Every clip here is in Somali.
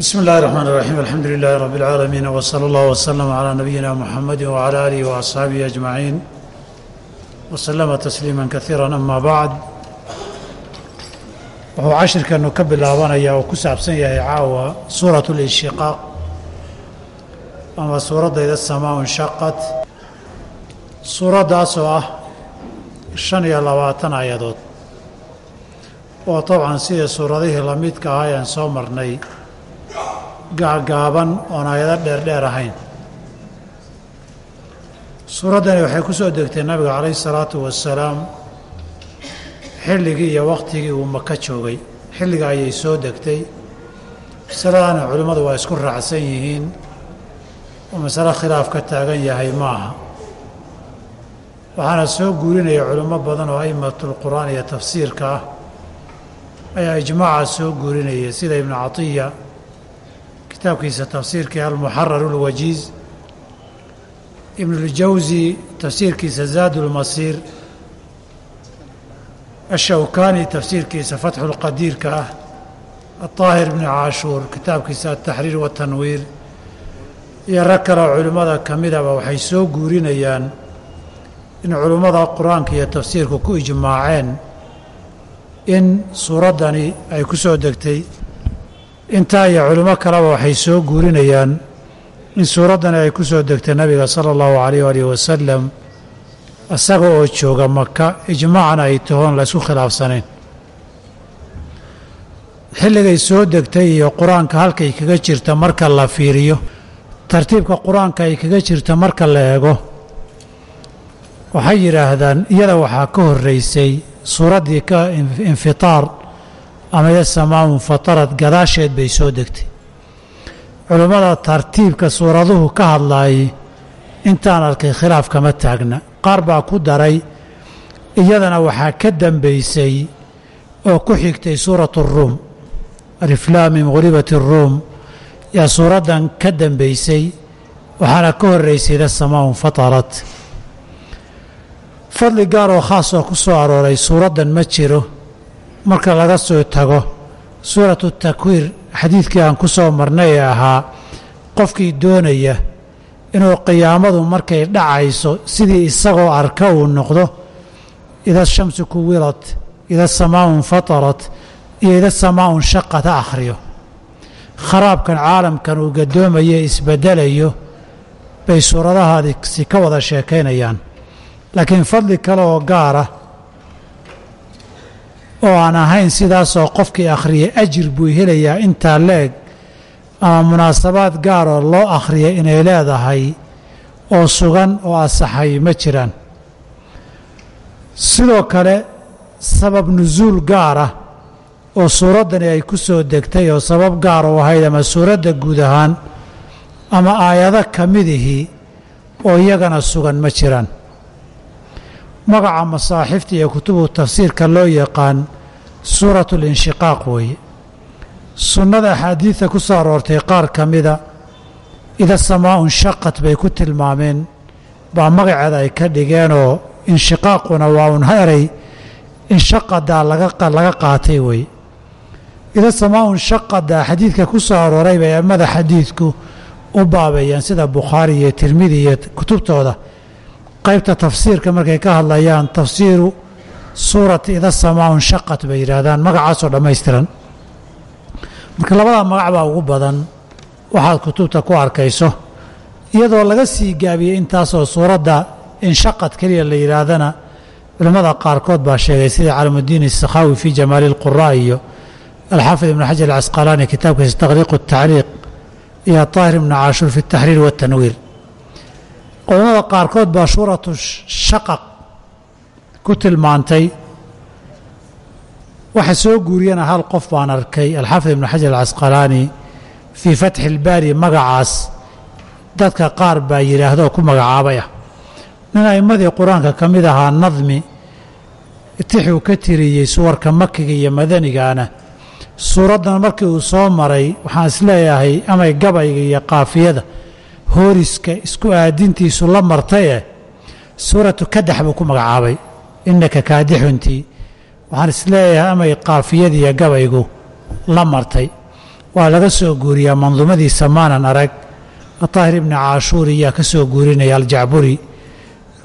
bsmi اllahi الرحmn الرaxيim alxamdu lilahi rab اlcaalamiin wslى اllah wslm عlى nabiyina mxamadi wعlى alihi وaصxaabihi aجmaciin wslama tasliima kaiira ama bacd wuxuu cashirkanu ka bilaabanayaa oo ku saabsan yahay caawa suuraة اlinshiqaaq ama suuraddayda samaa nshaqat suuraddaasoo ah shan iyo labaatan ayadood oo dabcan sidii suuradihii lamidka ahaa aan soo marnay gaagaaban oon ayado dheerdheer ahayn. Suuraddani waxay ku soo degtay nabiga calayhi salaatu wasalaam xilligii iyo wakhtigii uu maka joogay. Xilliga ayay soo degtay. Masaladana culimmadu waa isku raacsan yihiin. Oo masalo khilaaf ka taagan yahay ma aha waxaana soo guurinaya culimmo badan oo a'immatulqur'aan iyo tafsiirka ah. Ayaa ijmaaca soo guurinaya sida ibnu catiya kitaabkiisa tafsiirkii almuxarar اlwajiiz ibnuاljawsi tafsiirkiisa zaad اlmasiir ashawkani tafsiirkiisa fatxu اlqadiirka ah aطaahir bni caashuur kitaabkiisa altaxriir watanwiir iyo rag kaleo culimmada ka midaba waxay soo guurinayaan in culimmada qur-aanka iyo tafsiirku ku ijmaaceen in suuraddani ay ku soo degtay intaa iyo culimo kaleba waxay soo guurinayaan in suuraddani ay ku soo degtay nabiga sala allahu calayh aalihi wasalam isaga oo jooga maka ijmaacna ay tahoon la ysku khilaafsanayn. Xilligay soo degtay iyo qur'aanka halkay kaga jirta marka la fiiriyo tartiibka qur'aanka ay kaga jirta marka la eego waxay yidhaahdaan iyada waxaa ka horraysay suuraddii ka infitaar ama yasamaa infatarad gadaasheed bay soo degtay. Culummada tartiibka suuraduhu ka hadlaayay intaan arkay khilaaf kama taagna. Qaar baa ku daray iyadana waxaa ka dambaysay oo ku xigtay suuratu ruum. Aliflaamim ghulibat iruum yaa suuraddan ka dambaysay waxaana ka horraysay yasamaa infatarad fadli gaar oo khaas oo ku soo arooray suuraddan ma jiro marka laga soo tago suuratu takwiir xadiidkii aan ku soo marnay ee ahaa qofkii doonaya inuu qiyaamadu markay dhacayso sidii isagoo arka uu noqdo ida shamsu kuwirat ida samaau infatarat iyo ida samaau nshaqat ha akhriyo. Kharaabkan caalamkan uu gadoomayo isbeddelayo bay suuradahaadisi ka wada sheekaynayaan. Laakiin fadli kale oo gaara oo aan ahayn sidaasoo qofkii akhriyay ajir buu helayaa intaa la-eg ama munaasabaad gaaroo loo akhriya inay leedahay oo sugan oo asaxay ma jiraan. Sidoo kale sabab nusuul gaara oo suuraddani ay ku soo degtay oo sabab gaar u ahayd ama suuradda guud ahaan ama aayado ka midihii oo iyagana sugan ma jiraan magaca masaaxifta iyo kutubu tafsiirka loo yaqaan suuratu linshiqaaq weeye. Sunnada axaadiidta ku soo aroortay qaar ka mida ida samaa unshaqat bay ku tilmaameen baa magaceeda ay ka dhigeenoo inshiqaaquna waa un eray inshaqadaa laga qaatay weeye. Ida samaa unshaqadaa xadiidka ku soo arooray bay ammada xadiidku u baabeeyeen sida bukhaari iyo tirmidi iyo kutubtooda qaybta tafsiirka markay ka hadlayaan tafsiiru suurati ida samaa unshaqat bay yidhaahdaan magacaasoo dhammaystiran marka labadaa magac baa ugu badan waxaad kutubta ku arkayso iyadoo laga sii gaabiyey intaasoo suuradda inshaqad keliya la yidhaahdana culimmada qaarkood baa sheegay sida calamudiin isakhaawi fii jamaali اlqura iyo alxaafid ibnu xajar alcasqalaani kitaabkiisa taqriiqu الtacliiq iyo aطaahir ibnu caashuur fi اtaxriir waاtanwiir culamada qaarkood baa suuratu shaqaq ku tilmaantay. Waxa soo guuriyana hal qof baan arkay. Alxaafid ibnu xajar alcasqalaani fii fatxi ilbaari magacaas. Dadka qaar baa yidhaahdo ku magacaabay nin a'immadii qur'aanka ka mid ahaa nadmi tixuu ka tiriyey suwarka makiga iyo madanigaana. Suuraddan markii uu soo maray waxaan is leeyahay amay gabayga iyo qaafiyada hooriska isku aadintiisu la martaye suuratu kadax buu ku magacaabay. Innaka kaadixuntii waxaan is leeyahay amay qaafiyadiiyo gabaygu la martay. Waa laga soo guuriyaa manduumadiisa maanan arag. Ataahir ibni caashuur iyaa ka soo guurinaya aljacburi.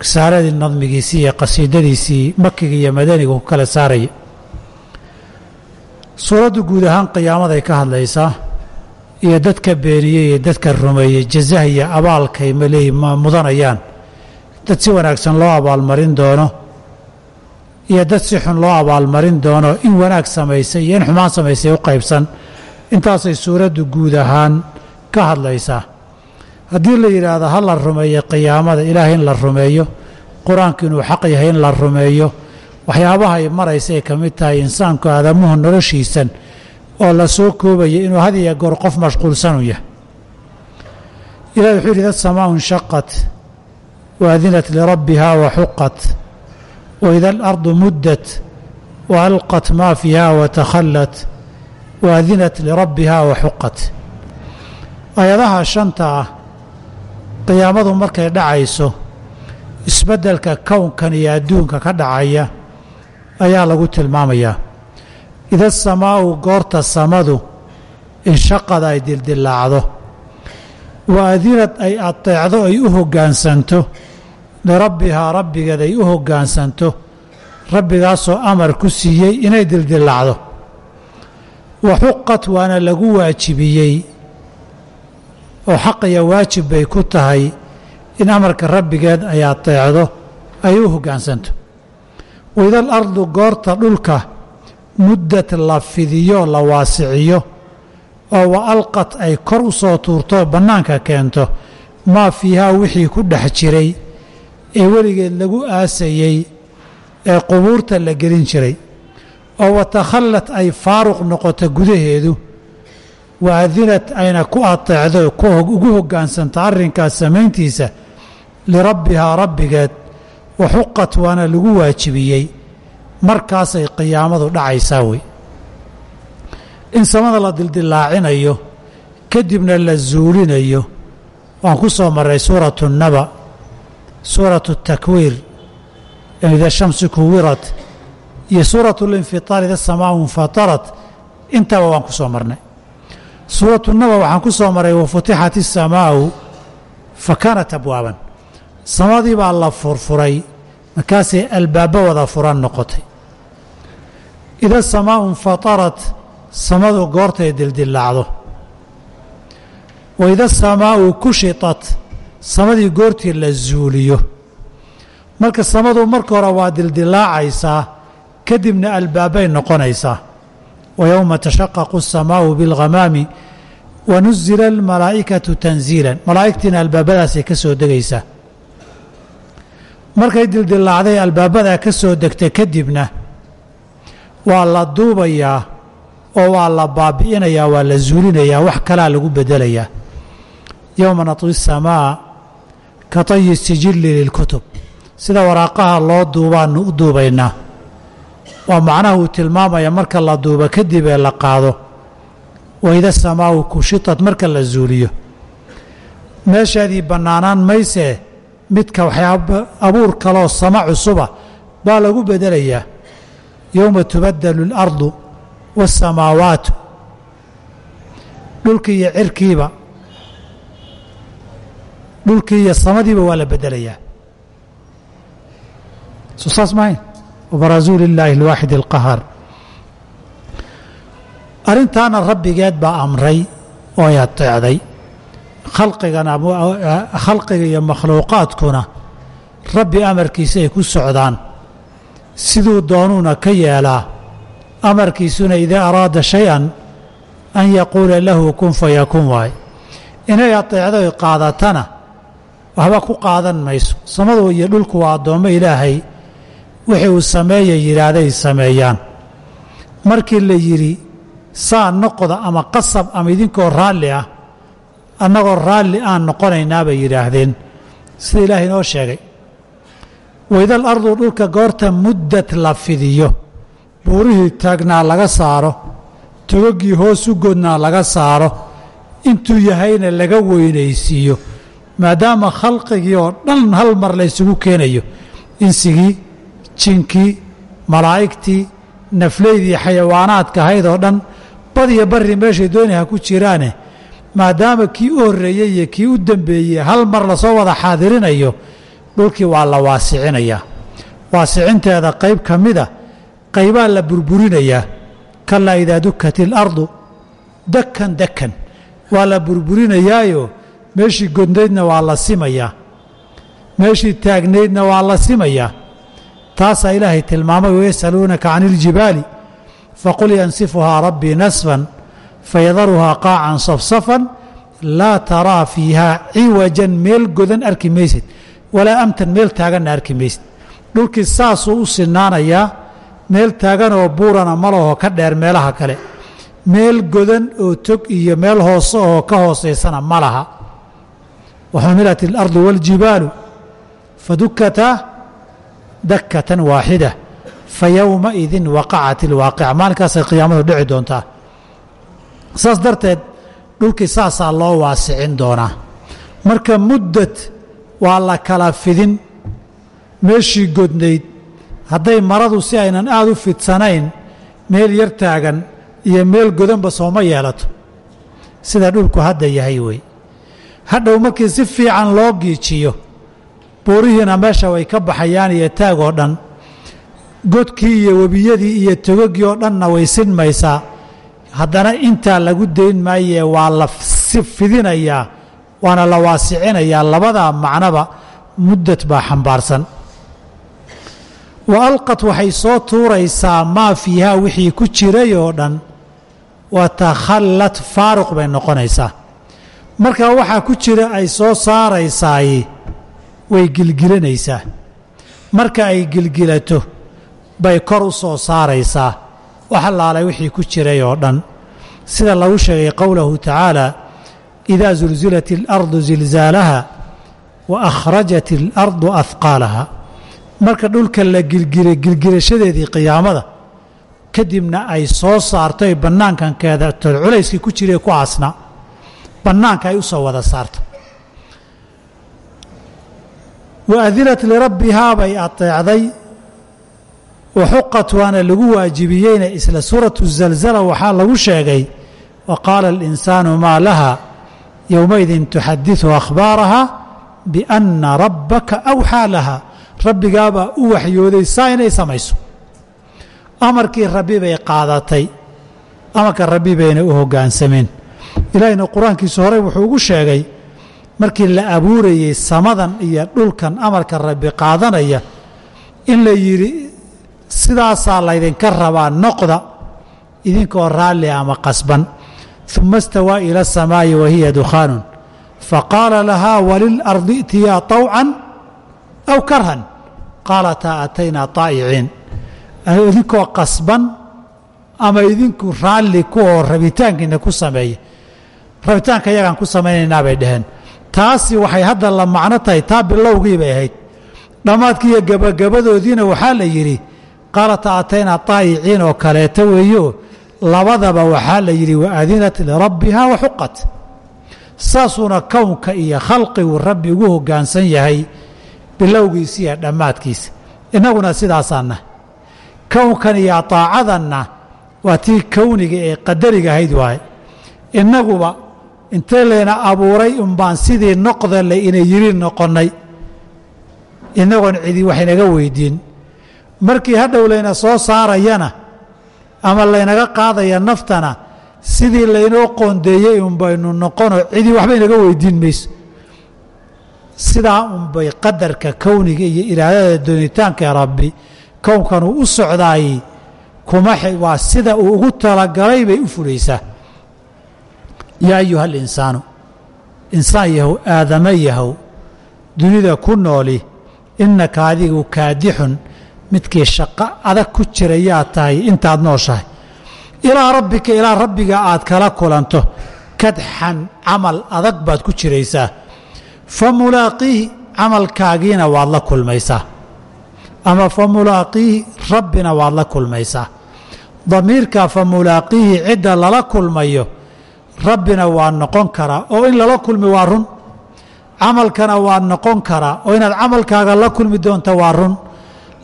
Risaaladii nadmigiisii iyo qasiidadiisii makiga iyo madaniga ku kala saaraya suuraddu guud ahaan qiyaamaday ka hadlaysaa iyo dadka beeniyey iyo dadka rumeeyey jazaha iyo abaalkay maleey mudanayaan. Dad si wanaagsan loo abaalmarin doono iyo dad si xun loo abaalmarin doono in wanaag samaysay iyo in xumaan samaysay u qaybsan. Intaasay suuraddu guud ahaan ka hadlaysaa. Haddii la yidhaahdo ha la rumeeyo qiyaamada ilaahay in la rumeeyo qur'aanku inuu xaq yahay in la rumeeyo waxyaabaha ay ka mid tahay insaanku aadamuhu noloshiisan oo la soo inuu had iyo goor qof mashquulsanu yahay. Ilahi wuxuu yidhi asamaau inshaqat waadinat lirabbiha waxuqat waida alardu muddat waalqat maa fiiha watakhallat waadinat lirabbiha waxuqat aayadaha shanta ah qiyaamadu markay dhacayso isbeddelka kownkan iyo adduunka ka dhacaya ayaa lagu tilmaamayaa ida samaa'u goorta samadu inshaqada ay dildillaacdo. Wa adinad ay ateecdo ay u hoggaansanto lirabbihaa rabbigeed ay u hoggaansanto rabbigaasoo amar ku siiyey inay dildillaacdo. Wa xuqat waana lagu waajibiyey. Oo xaq iyo waajib bay ku tahay in amarka rabbigeed ay ateecdo ay u hoggaansanto waida alardu goorta dhulka muddad la fidiyo la waasiciyo oo wa alqad ay kor u soo tuurto bannaanka keento maa fiihaa wixii ku dhex jiray ee weligeed lagu aasayey ee qubuurta la gelin jiray. Oo watakhallad ay faaruq noqoto gudaheedu waadinad ayna ku ateecdo ugu hoggaansanto arrinkaas samayntiisa lirabbihaa rabbigeed waxuqat waana lagu waajibiyey markaasay qiyaamadu dhacaysaa wey. In samada la dildilaacinayo kadibna la zuulinayo waan ku soo marray suuratu naba suuratu takwiir ida shamsi kuwirat iyo suuratu linfitaar ida samaau infatarat intaba waan ku soo marnay. Suuratu naba waxaan ku soo maray wafutixat isamaau fa abwaaban. Samadii baa la furfuray markaasay albaabbo wada furan noqotay ida samaau infatarat samadu goortay dildillaacdo wa ida kushitat samadii goortii la zuuliyo marka samadu marka hore waa dildillaacaysaa kadibna albaabbay noqonaysaa wa yowma tashaqaqu asamaau bilghamaami wa nuzila almalaa'ikatu tanziilan malaa'igtiina albaabadaasay ka soo degaysaa markay dildillaacday albaabadaa ka soo degta kadibna waa la duubayaa oo waa la baabi'inayaa waa la zuulinayaa wax kalaa lagu bedelayaa. Yowma natwi samaa ka sijilli lilkutub. Sida waraaqaha loo duubaanu u duubaynaa waa macnaha uu tilmaamaya marka la duubo kadib ee la qaado. Wayda samaau kushitad marka la zuuliyo. Meeshaadii bannaanaan maysee midka waxyaaba abuur kaloo sama cusuba baa lagu bedelayaa yowma tubaddalu اlardu waاsamaawaatu dhulkii iyo cirkiiba dhulkii iyo samadiiba waa la bedelayaa soo saas mahayn wabarazuu lilaahi اlwaaxid اlqahaar arrintaana rabbigeed baa amray oo ay ateecday khalqigana khalqiga iyo makhluuqaadkuna rabbi amarkiisa ay ku socdaan siduu doonuuna ka yeelaa amarkiisuna idaa araada shay-an an yaquula lahu kun fayakuun waaye inay ateecdo ay qaadatana waxba ku qaadan mayso. Samadu iyo dhulku waa addoommo ilaahay wixii uu sameeya yidhaahday sameeyaan. Markii la yidhi saa noqda ama qasab ama idinkoo raalli ah annagoo raalli aan noqonaynaa bay yidhaahdeen sida ilaahay inoo sheegay waydal ardu dhulka goorta muddad la fidiyo. Buurihii taagnaa laga saaro. Togoggii hoos u godnaa laga saaro. Intuu yahayna laga weynaysiiyo. Maadaama khalqigii oo dhan hal mar la ysugu keenayo. Insigii jinkii malaa'igtii nafleydii xayawaanaadka ahayd oo dhan badiyo barri meeshay dooni ha ku jiraane. Maadaama kii u horreeyey iyo kii u dembeeyey hal mar la soo wada xaadirinayo dhulkii waa la waasicinayaa. Waasicinteeda qayb ka mida qaybaa la burburinayaa kalaa idaa dukat ilardu dakan dakan waa la burburinayaayo meeshii godnaydna waa la simayaa meeshii taagnaydna waa la simayaa taasaa ilaahay tilmaamay wayasaluunaka can iljibaali faqul yansifuhaa rabbii nasfan fayadaruhaa qaacan safsafan laa taraa fiihaa ciwajan meel godan arki maysid walaa amtan meel taaganna arki maysid. Dhulkii saasuu u sinaanayaa meel taaganoo buurana ma laho ka dheer meelaha kale. Meel godan oo tog iyo meel hoose oo ka hoosaysana ma laha. Waxumilat اlardu wاljibaalu fadukataa dakatan waaxida fayowmaidin waqacat ilwaaqica maalinkaasay qiyaamadu dhici doontaa. Saas darteed dhulkii saasaa loo waasicin doonaa. Marka muddad waa la kala fidin. Meeshii godnayd hadday maradu si aynan aada u fidsanayn meel yar taagan iyo meel godanba sooma yeelato. Sida dhulku hadda yahay wey hadhow markii si fiican loo giijiyo buurihiina meesha way ka baxayaan iyo taag oo dhan. Godkii iyo webiyadii iyo togogii oo dhanna way sinmaysaa. Haddana intaa lagu dayn maayee waa la si fidinayaa waana la waasicinayaa labadaa macnoba muddad baa xambaarsan. Wa alqad waxay soo tuuraysaa maa fiihaa wixii ku jiray oo dhan wa takhallad faaruq bay noqonaysaa. Marka waxaa ku jira ay soo saaraysaay way gilgilanaysaa. Marka ay gilgilato bay kor u soo saaraysaa. Wax allaalay wixii ku jiray oo dhan. Sida lagu sheegay qowlahu tacaala idaa zulzilat اlardu zilzaalaha wa akhrajat اlardu marka dhulka la gilgilay gilgilashadeedii qiyaamada kadibna ay soo saarto ay bannaankankeeda ku jiray ku aasna bannaanka ay u soo wada saarto wa adinat lirabbihaa bay ateecday wa waana lagu waajibiyeyna isla suuratu zalzala waxaa lagu sheegay wa qaala alinsaanu maa laha yowmaidin tuxadiثu akhbaaraha bianna rabbaka awxaa laha rabbigaabaa u waxyooday saa inay samayso amarkii rabbi bay qaadatay amarka rabbi bayna u hoggaansameen ilaahayna qur'aankiisu horey wuxuu ugu sheegay markii la abuurayey samadan iyo dhulkan amarka rabbi qaadanaya in la yidhi sidaasaa laydinka rabaa noqda idinkoo raalli ama qasban uma istawaa ila asamaa'i wa hiya dukhaanun faqaala lahaa walilardi itiyaa طawcan aw karhan qaalataa ataynaa طaa'iciin idinkoo qasban ama idinku raalli kuoo rabitaankiina ku sameeya rabitaanka yagaan ku samaynaynaa bay dhaheen taasi waxay hadda la macno tahay taa bilowgii bay ahayd dhammaadkii iyo gabagabadoodiina waxaa la yidhi qaalata ataynaa طaa'iciin oo kaleeto weeyo labadaba waxaa la yidhi waadinat lirabbiha waxuqat saasuuna kownka iyo khalqigu rabbi ugu hoggaansan yahay bilowgiisa iyo dhammaadkiisa innaguna sidaasaana kownkan iyo طaacadanna waa tii kowniga ee qadariga ahayd waaye. Innaguba intee layna abuuray unbaan sidii noqda le ina yiri noqonnay. Innagoon cidi waxaynaga weydiin. Markii hadhow layna soo saarayana ama laynaga qaadaya naftana sidii laynoo qoondeeyey unbaynu noqonoo cidii waxba inaga weydiin mayso. Sidaa unbay qadarka kowniga iyo iraadada doonitaanka rabbi kownkan uu u socdaayey kuma waa sida uu ugu talagalay bay u fulaysaa yaa ayuha alinsaanu insaan yahow aadama yahow dunida ku nooli innaka adigu kaadixun midkii shaqo adag ku jira yaa tahay intaad nooshahay. Ilaa rabbika ilaa rabbiga aad kala kulanto kadxan camal adag baad ku jiraysaa. Fa mulaaqiihi camalkaagiina waad la kulmaysaa. Ama fa mulaaqiihi rabbina waad la kulmaysaa. Damiirka fa mulaaqiihi cidda lala kulmayo rabbina waa noqon karaa oo in lala kulmi waa run. Camalkana waa noqon karaa oo inaad camalkaaga la kulmi doonto waa run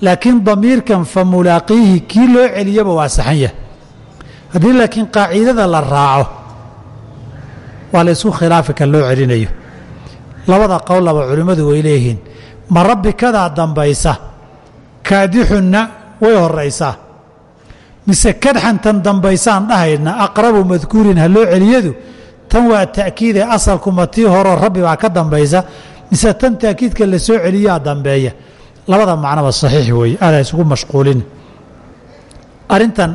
laakiin damiirkan fa mulaaqiihi kii loo celiyaba waa saxan yahay. Haddii laakiin qaaciidada la raaco waa la isku loo celinayo. Labada qowlaba culimmadu way leeyihiin. Ma rabbikadaa dambaysa? Kaadixunna way horaysaa mise kadxantan dambaysaan dhahayna aqrabu madkuurin ha loo celiyadu? Tan waa ta'kiide asalkuma tii horoo rabbi baa ka dambaysa? Mise tan ta'kiidka la soo celiyaa dambeeya labada macnoba saxiix weeye aadaa isugu mashquulin. Arrintan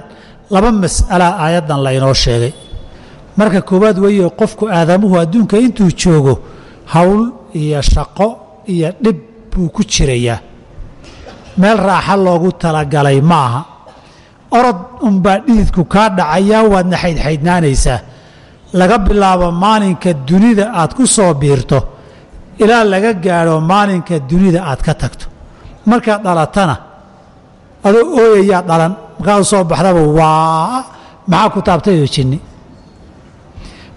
laba mas'alaa aayaddan laynoo sheegay. Marka koowaad weeye qofku aadamuhu adduunka intuu joogo hawl iyo shaqo iyo dhib buu ku jirayaa. Meel raaxa loogu talagalay ma aha orod unbaa dhididku kaa dhacayaa waadna xaydxaydnaanaysaa laga bilaabo maalinka dunida aad ku soo biirto ilaa laga gaadho maalinka dunida aad ka tagto markaad dhalatana. Adoo ooyayaa dhalan markaad u soo baxdaba waa maxaa ku taabtayoo jinni?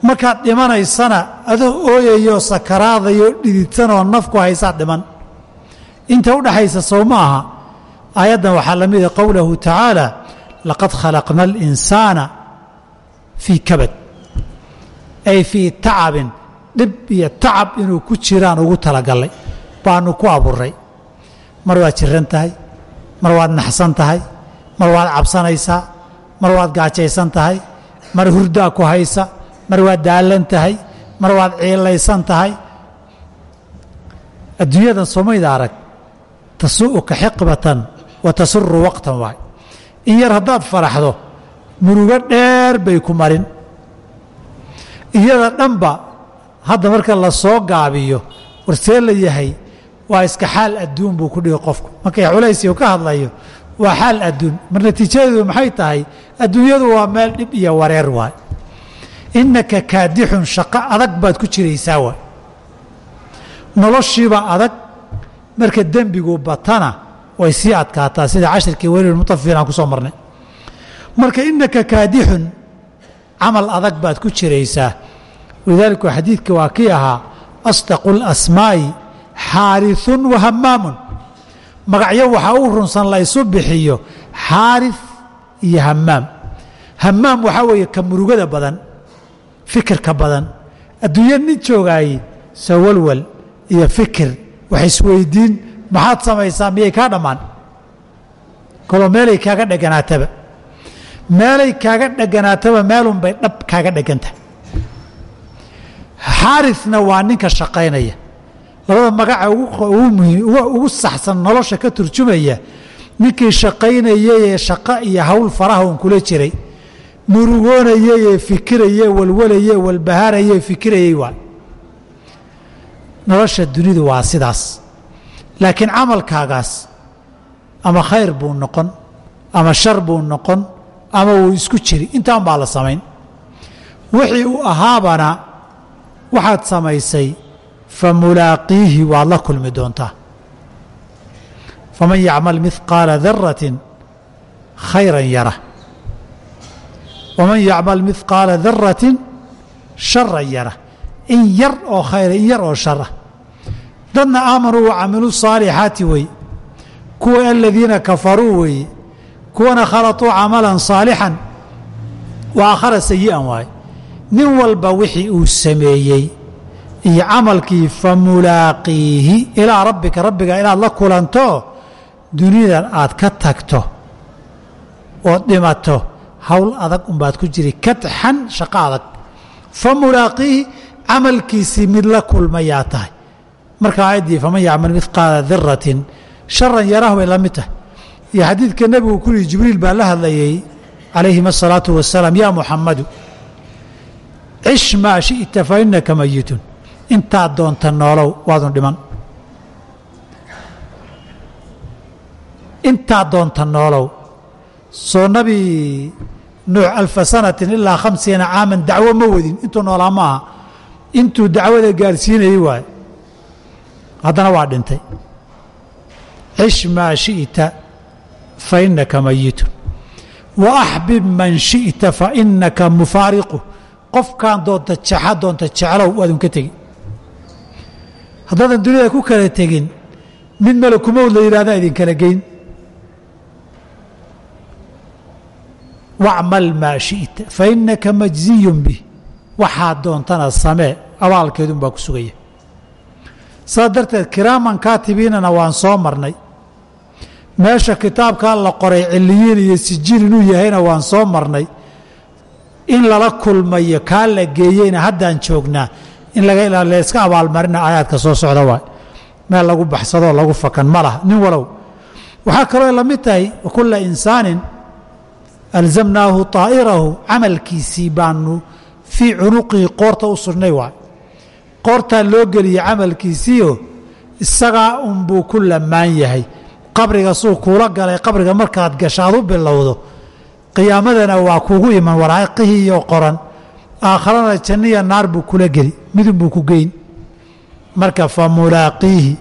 Markaad dhimanaysana adoo ooyayoo sakaraadayoo dhididsanoo nafku haysaad dhiman. Inta u dhaxaysa sow ma aha. Aayaddan waxaa la mida qowlahu tacaala laqad khalaqna alinsaana fii kabad. Ay fii tacabin dhib iyo tacab inuu ku jiraan ugu talagallay baanu ku abuuray mar waad jiran tahay mar waad naxsan tahay mar waad cabsanaysaa mar waad gaajaysan tahay mar hurdaa ku haysa mar waad daallan tahay mar waad ciilaysan tahay. Adduunyadan soomayda arag tasuu'uka xiqbatan wa tasuru waqtan waay. In yar haddaad faraxdo murugo dheer bay ku marin. Iyada dhanba hadda marka la soo gaabiyo warsee la yahay waa iska xaal adduun buu ku dhigi qofku. Markay culaysi ka hadlayo waa xaal adduun. Mar natiijadeedu maxay tahay? Adduunyadu waa meel dhib iyo wareer waay. Innaka kaadixun shaqo adag baad ku jiraysaa waay. Noloshiiba adag marka dembigu batana way sii adkaataa. Sida cashirkii welilmutafiin aan ku soo marnay. Marka innaka kaadixun camal adag baad ku jiraysaa. Walidaalika xadiidka waa kii ahaa asdaqu اlasmaa'i xaariثun wa hamaamun magacyo waxaa u runsan la ysu bixiyo xaariث iyo hamaam hamaam waxaa weeye ka murugada badan fikirka badan. Adduunya nin joogaayey sawalwal iyo fikir. Wax isweydiin maxaad samaysaa miyay kaa dhammaan? Koloo meelay kaaga dheganaataba. Meelay kaaga dheganaataba meelunbay dhab kaaga dhegantahay xaarina waa ninka shaqaynaya labada magaca ugu saxsan nolosha ka turjumaya ninkii shaqaynayayee shaqo iyo hawl faraha un kula jiray. Murugoonayayee fikirayee walwalayee walbahaarayee fikirayey waa. Nolosha dunidu waa sidaas. Laakiin camalkaagaas ama khayr buu noqon ama shar buu noqon ama wuu isku jiri intaan baa la samayn. Wixii uu ahaabana waxaad samaysay fa mulaaqiihi waad la kulmi doontaa. Faman yacmal midqaala daratin khayran yara waman yacmal midqaala daratin sharan yara in yar oo khayra in yar oo shara dadna aamanuu wacamiluu saalixaati weeye kuwa aladiina kafaruu weeye kuwana khalaطuu camalan saalixan wa aakhara sayi'an waaye nin walba wixii uu sameeyey iyo camalkii fa mulaaqiihi ilaa rabbika rabbiga inaad la kulanto dunidan aad ka tagto ood dhimato hawl adag unbaad ku jiri katxan shaqo adag. Fa mulaaqiihi camalkiisii mid la kulmayaa tahay. Marka aayaddii faman yacmal midqaala diratin sharan yarah bay la tahay. Iyo xadiidka nebigu ku yihi jibriil baa la hadlayey calayhim asalaatu wasalaam yaa muxamadu cish maa shi'ta fa mayitun intaad doonta noolow waadun dhiman. Intaad doonta noolow. Soo nabi nuux alfa sanatin ilaa khamsiina caaman dacwo ma wadin intuu noolaa ma aha. Intuu dacwada gaarsiinayey waaye haddana waa dhintay. Cish maa shi'ta fa innaka mayitun wa axbib man shi'ta fa innaka mufaariqu. Qofkaan doonta jexa doonta jeclow waadun ka tegi haddaadan duniyada ku kala tegin mid malakumowd la yidhahdaa idinkala geyn. Wacmal maa shi'ta fa innaka majziyun bih. Waxaad doontana samee abaalkeedun baa ku sugaya. Saas darteed kiraaman kaatibiinana waan soo marnay. Meesha kitaabkaa la qoray ciliyiin iyo sijiin inuu yahayna waan soo marnay. In lala kulmayo kaa la geeyeyna haddaan joognaa in layska abaalmarina aayaadka soo socda waay. Meel lagu baxsadoo lagu fakan ma nin walow. Waxaa kaloo la mid tahay wakula insaanin alzamnaahu طaa'irahu camalkiisii baanu fii cunuqihi qoorta u sugnay waay. Qoortaa loo geliyey camalkiisiio isagaa unbuu ku lamaan yahay. Qabriga suu kuula galay qabriga markaad gasho u bilowdo qiyaamadana waa kuugu iman waraaqihii iyo qoran aakharana janniya naar buu kula geli midun buu ku geyn. Marka fa mulaaqiihi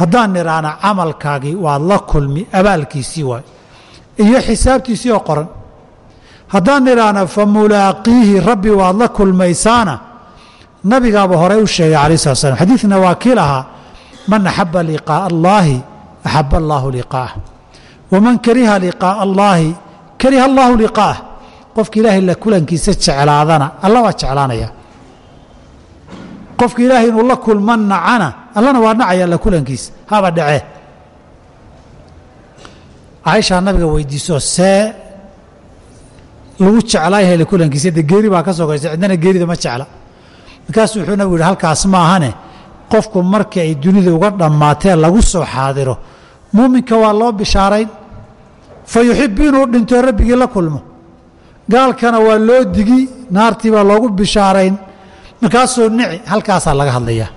haddaan nidhaahna camalkaagii waad la kulmi abaalkiisii waay. Iyo xisaabtiisii oo qoran. Haddaan nidhaahna fa mulaaqiihi rabbi waad la kulmaysaana nabigaaba horey u sheegay calaih slat slam xadiidna waa kii lahaa man axaba liqaa'a allaahi axaba allaahu liqaa'ah waman kariha liqaa'a allaahi kariha allaahu liqaa'ah qofka ilaahay la kulankiisa jeclaadana alla waa jeclaanaya. Qofka ilaahay inuu la kulma nacana allana waa nacaya la kulankiisa haba dhacee caaishaa nabiga weydiiso see lagu jeclaayahay la kulankiisa de geeri baa ka sogaysa cidnana geerida ma jecla. Markaasuu wuxuu nabigu yihi halkaas ma ahane qofku markii ay dunida uga dhammaatee lagu soo xaadiro muuminka waa loo bishaarayn fa yuxibu inuu dhinto rabbigii la kulmo gaalkana waa loo digi naartii baa loogu bishaarayn. Markaasuu nici halkaasaa laga hadlayaa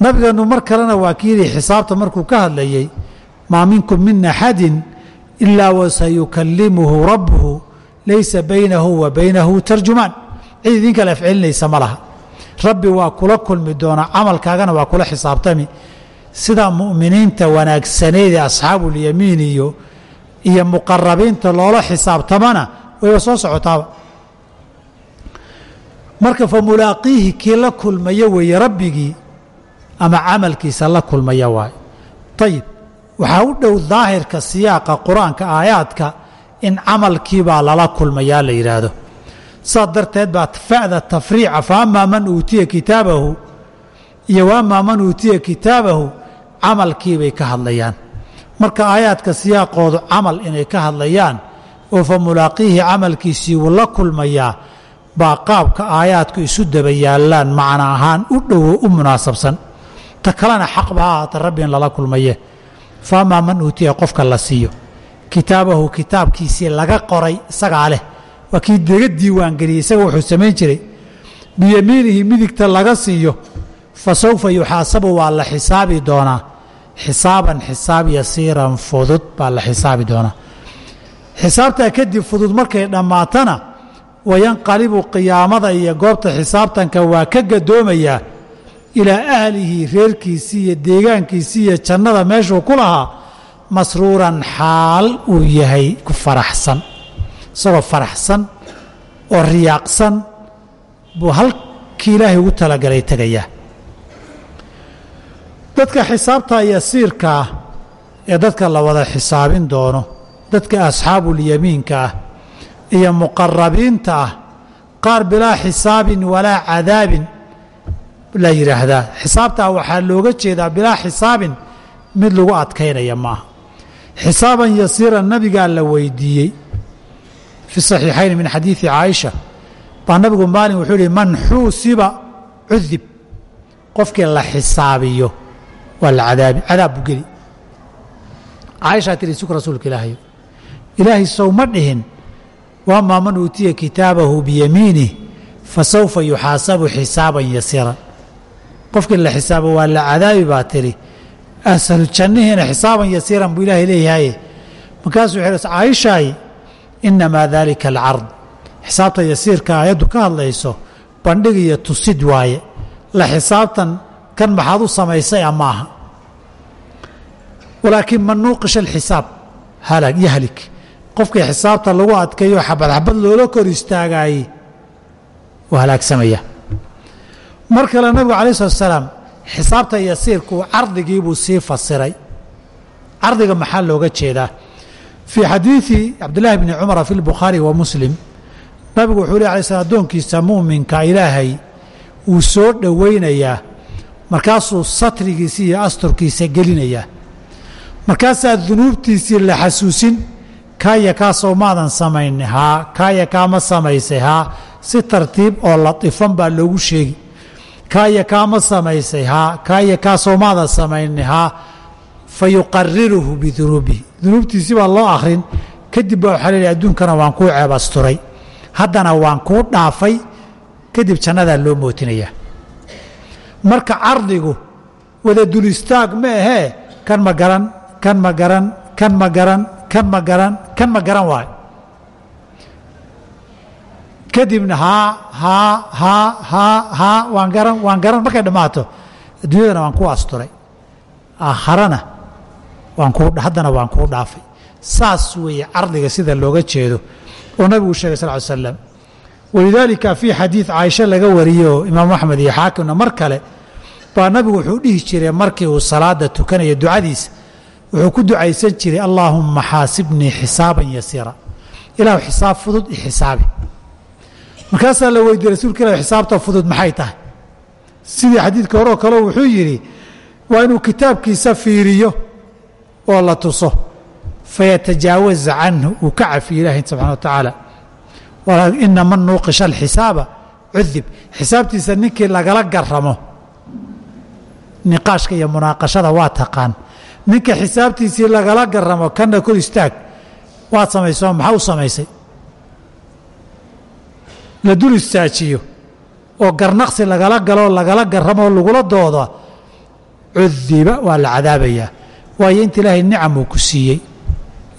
nabigeenu mar kalena waa kii yidhi xisaabta markuu ka hadlayey maa minkum min axadin ilaa wasayukallimuhu rabbuhu laysa baynahu wa baynahu tarjumaan. Cid idin kale afcelinaysa ma laha. Rabbi waa kula kulmi doonaa camalkaagana waa kula xisaabtami. Sida mu'miniinta wanaagsaneedee asxaabuulyamiin iyo iyo muqarabiinta loola xisaabtamana wayba soo socotaaba. Marka fa mulaaqiihi kii la kulmaya weeye rabbigii ama camalkiisa la kulmaya waaye ayib waxaa u dhow daahirka siyaaqa qur'aanka aayaadka in camalkiibaa lala kulmayaa la yidhaahdo saas darteed baa fa'da tafriica fa amaa man uutiya kitaabahu iyo wa man uutiya kitaabahu camalkiibay ka hadlayaan. Marka aayaadka siyaaqoodu camal inay ka hadlayaan oo fa mulaaqiihi camalkiisii wuu la kulmayaa baa qaabka aayaadku isu daba yaallaan macno ahaan u dhowo u munaasabsan. Ta kalena xaqba ha ahaata rabbi lala kulmaye. Fa man uutiya qofka la siiyo. Kitaabahu kitaabkiisii laga qoray isagaa leh. Waa kii dega diiwaangeliyey isaga wuxuu samayn jiray. Biyamiinihi midigta laga siiyo. Fa sawfa yuxaasabu waa la xisaabi doonaa. Xisaaban xisaab yasiiran fudud baa la xisaabi doonaa xisaabtaa kadib fudud markay dhammaatana wayanqalibu qiyaamada iyo goobta xisaabtanka waa ka gadoomayaa ilaa ahlihi reerkiisii iyo deegaankiisii iyo jannada meeshuu ku lahaa masruuran xaal uu yahay ku faraxsan. Isagoo faraxsan oo riyaaqsan buu halkii ilaahay ugu talagalay tegayaa. Dadka xisaabta yasiirka ah ee dadka la wada xisaabin doono dadka asxaabuulyamiinka ah iyo muqarabiinta ah qaar bilaa xisaabin walaa cadaabin la yidhaahdaa xisaabtaa waxaa looga jeedaa bilaa xisaabin mid lagu adkaynaya maaha. Xisaaban yasiira nabigaa la weydiiyey fi saxiixayn min xadiidi caaisha. Baa nabigu maalin wuxuu yihi man xuusiba cudib qofkii la xisaabiyo waa la cadaabi cadaab buu geli. Caaishaa tihi suk rasuulka ilaahay ilaahay sow ma dhihin. Wamaa man uutiya kitaabahu biyamiinih fasawfa yuxaasabu xisaaban yasiiran qofkii la xisaabo waa la cadaabi baa aslu jannihiina xisaaban yasiiran buu ilaahay leeyahaye markaasuu wuxuu caaishaay inamaa daalika alcard. Xisaabta yasiirka aayaddu ka hadlayso bandhig iyo tusid waaye. La xisaabtan kan maxaad u samaysay a maaha? Walaakiin man nuuqisha alxisaab halag yahlik qofkii xisaabta lagu adkeeyo xabad xabad loola kor istaagaayey wuu halaagsamaya mar kale nabigu alai slat salaam xisaabta yasiirku cardigiibuu sii fasiray. Cardiga maxaa looga jeedaa? Fii xadiidi cabdillaahi bni cumara fi lbukhaari wa muslim nabigu wuxuu leh alay slam addoonkiisa mu'minka ilaahay wuu soo dhowaynayaa markaasuu satrigiisa iyo asturkiisa gelinayaa. Markaasaa dunuubtiisii la xasuusin kaaya kaasoo maadan samayn haa kaaya kaama samaysay si tartiib oo latifan baa loogu sheegi. Kaaya kaama samaysay haa kaasoo maadan samayn haa fa yuqariruhu baa loo akhrin kadib baa waxaa leeyahy adduunkana waan kuu ceeb haddana waan kuu dhaafay kadib jannadaa loo mootinayaa. Marka cardigu wada dul istaag ma ahee kan ma garan kan ma garan kan ma garan kan ma garan kan garan waayo kadibna haa haa haa haa haa waan garan waan garan markay dhammaato adduunyadana waan kuu asturay. Aakharana waan kuu haddana waan kuu dhaafay. Saas weeye cardiga sida looga jeedo. Oo nabigu sheegay sal ly slam walidaalika fii xadiid caaisha laga wariyo imaamu axmed iyo xaakimna mar kale baa nabigu wuxuu dhihi jiray markii uu salaada tukanaya ducadiisa wuxuu ku ducaysan jiray allaahumma xaasibnii xisaaban yasiira. Ilaahu xisaab fudud i xisaabi. Markaasaa la weydiiyey rasuulka ilah xisaabta fudud maxay tahay? Sidii xadiidka horeo kale wuxuu yidhi waa inuu kitaabkiisa fiiriyo oo la tuso. Fayatajaawaza canhu uu ka cafiyo ilaahi subxana wa tacaala. Ina man nuuqisha alxisaaba cudib xisaabtiisa ninkii lagala garamo niqaashka iyo munaaqashada waa taqaan ninka xisaabtiisii lagala garamo kana kor istaag. Waad samayso maxaa u samaysay? La dul istaajiyo. Oo garnaqsi lagala galoo lagala garramoo lagula dooda cudiba waa la cadaabayaa. Waayo inta ilaahay nicam uu ku siiyey.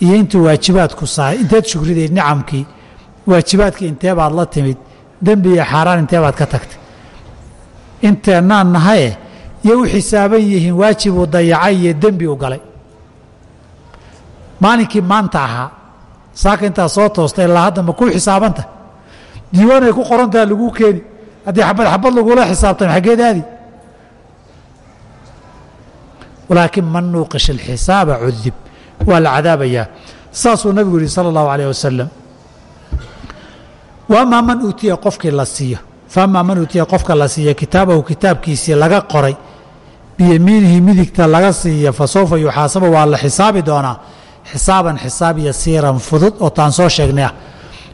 Iyo intuu waajibaad ku saaray inteed shukriday nicamkii. Waajibaadkii intee baad la timid. Dembi iyo xaaraan intee baad ka tagtay. Inteennaan nahaye iyo u xisaaban yihiin waajibuu dayacay iyo dembi u galay. Maalinkii maanta ahaa saaka intaa soo toostay ilaa hadda ma kuu xisaabanta? Diiwaanay ku qorantaha laguu keeni. Haddii xabad xabad lagula xisaabtay xaggeed aadi. Walaakin man nuuqisha alxisaaba cudib waa la cadaabayaa. Saasuu nabigu yihi sala allahu alayh wasalam wa amaa man uutiya qofkii la siiyo fa amaa man uutiya qofka la siiya kitaabahu kitaabkiisii laga qoray biyamiinihi midigta laga siiya fa sawfa yuxaasaba waa la xisaabi doonaa. Xisaaban xisaab yasiiran fudud oo taan soo sheegnay ah.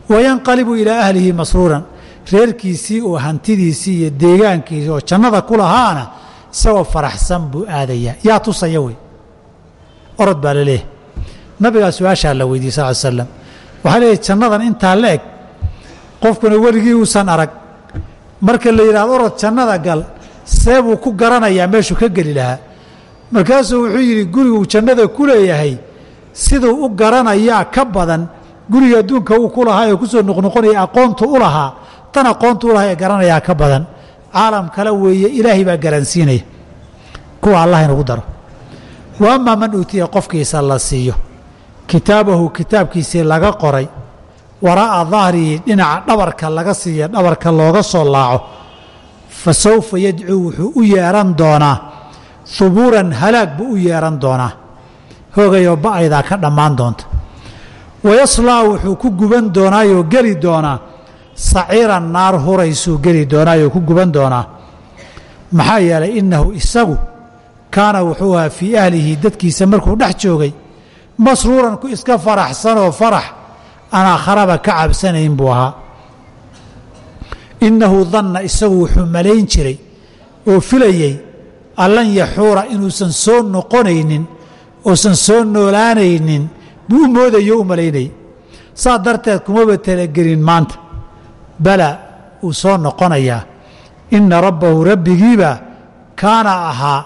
Wayanqalibu ilaa ahlihi masruuran reerkiisii oo hantidiisii iyo deegaankiisii oo jannada ku lahaana isagoo faraxsan buu aadayaa yaa tusaya wey. Orod baa la nabigaa su'aashaa la weydiiyey sal l slam waxaa leeyahy jannadan intaa la eg qofkuna weligii uusan arag marka la yidhahdo orod jannada gal see buu ku garanayaa meeshuu ka geli lahaa. Markaasuu wuxuu yidhi guriguu jannada ku leeyahay siduu u garanayaa ka badan guriga adduunka uu ku ee ku soo noqnoqonaya aqoontu u lahaa tan aqoontu u lahaa ee garanayaa ka badan. Caalam kale weeye ilaahay baa garansiinaya. Kuwa allah inagu daro. Wa man uutiya qofkiisa la siiyo. Kitaabahu kitaabkiisii laga qoray waraa'a dahrihi dhinaca dhabarka laga siiya dhabarka looga soo laaco. Fa sawfa yadcuu wuxuu u yeeran doonaa hubuuran halaag buu u yeeran doonaa. Hoogayoo ba'aydaa ka dhammaan doonta. Wayaslaa wuxuu ku guban doonaayoo geli doonaa. Saciiran naar huraysuu geli doonaayoo ku guban doonaa. Maxaa yeelay innahu isagu kaana wuxuu ahaa fii ahlihi dadkiisa markuu dhex joogay masruuran ku iska faraxsanoo farax aan aakharaba ka cabsanayn buu ahaa. Innahu danna isagu wuxuu malayn jiray oo filayey allan yaxuura inuusan soo noqonaynin oosan soo noolaanaynin buu u moodayo u malaynayay. Saa darteed kumaba talagelin maanta. Bala uu soo noqonayaa. Inna rabbahu rabbigiibaa kaana ahaa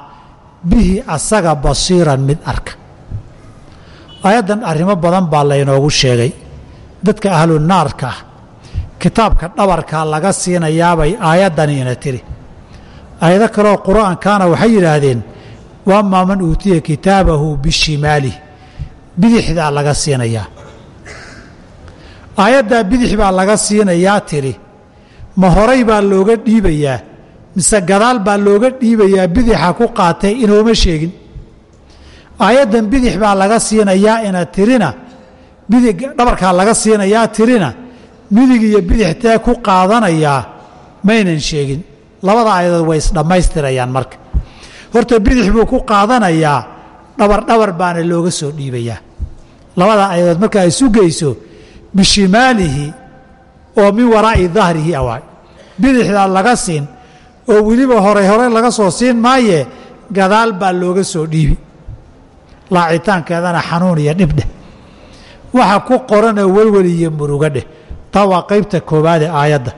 bihi asaga basiiran mid arka. Aayaddan arrimo badan baa laynoogu sheegay dadka ahlu naarka ah. Kitaabka dhabarkaa laga siinayaabay aayaddani ina tiri. Aayado kaleoo qur'aankaana waxay yidhaahdeen wa amaa man uutiya kitaabahu bishimaalih bidixdaa laga siinayaa. Aayaddaa bidix baa laga siinayaa tiri. Ma horay baa looga dhiibayaa? Mise gadaal baa looga dhiibayaa bidixa ku qaatay inooma sheegin? Aayaddan bidix baa laga siinayaa ina tirina midig dhabarkaa laga siinayaa tirina. Midig iyo bidixtee ku qaadanayaa maynan sheegin. Labada ayadood way isdhammaystirayaan marka. Horta bidix buu ku qaadanayaa dhabar dhabar baana looga soo dhiibayaa labada ayadood marka ay sugayso bishimaalihi oo min waraa'i dahrihi awaay bidixdaa laga siin oo weliba horey hore laga soo siin maaye gadaal baa looga soo dhiibi. Laacitaankeedana xanuun iyo dhibdheh waxa ku qoranoo welwel iyo muruga dheh. Taa waa qaybta koowaadee aayadda.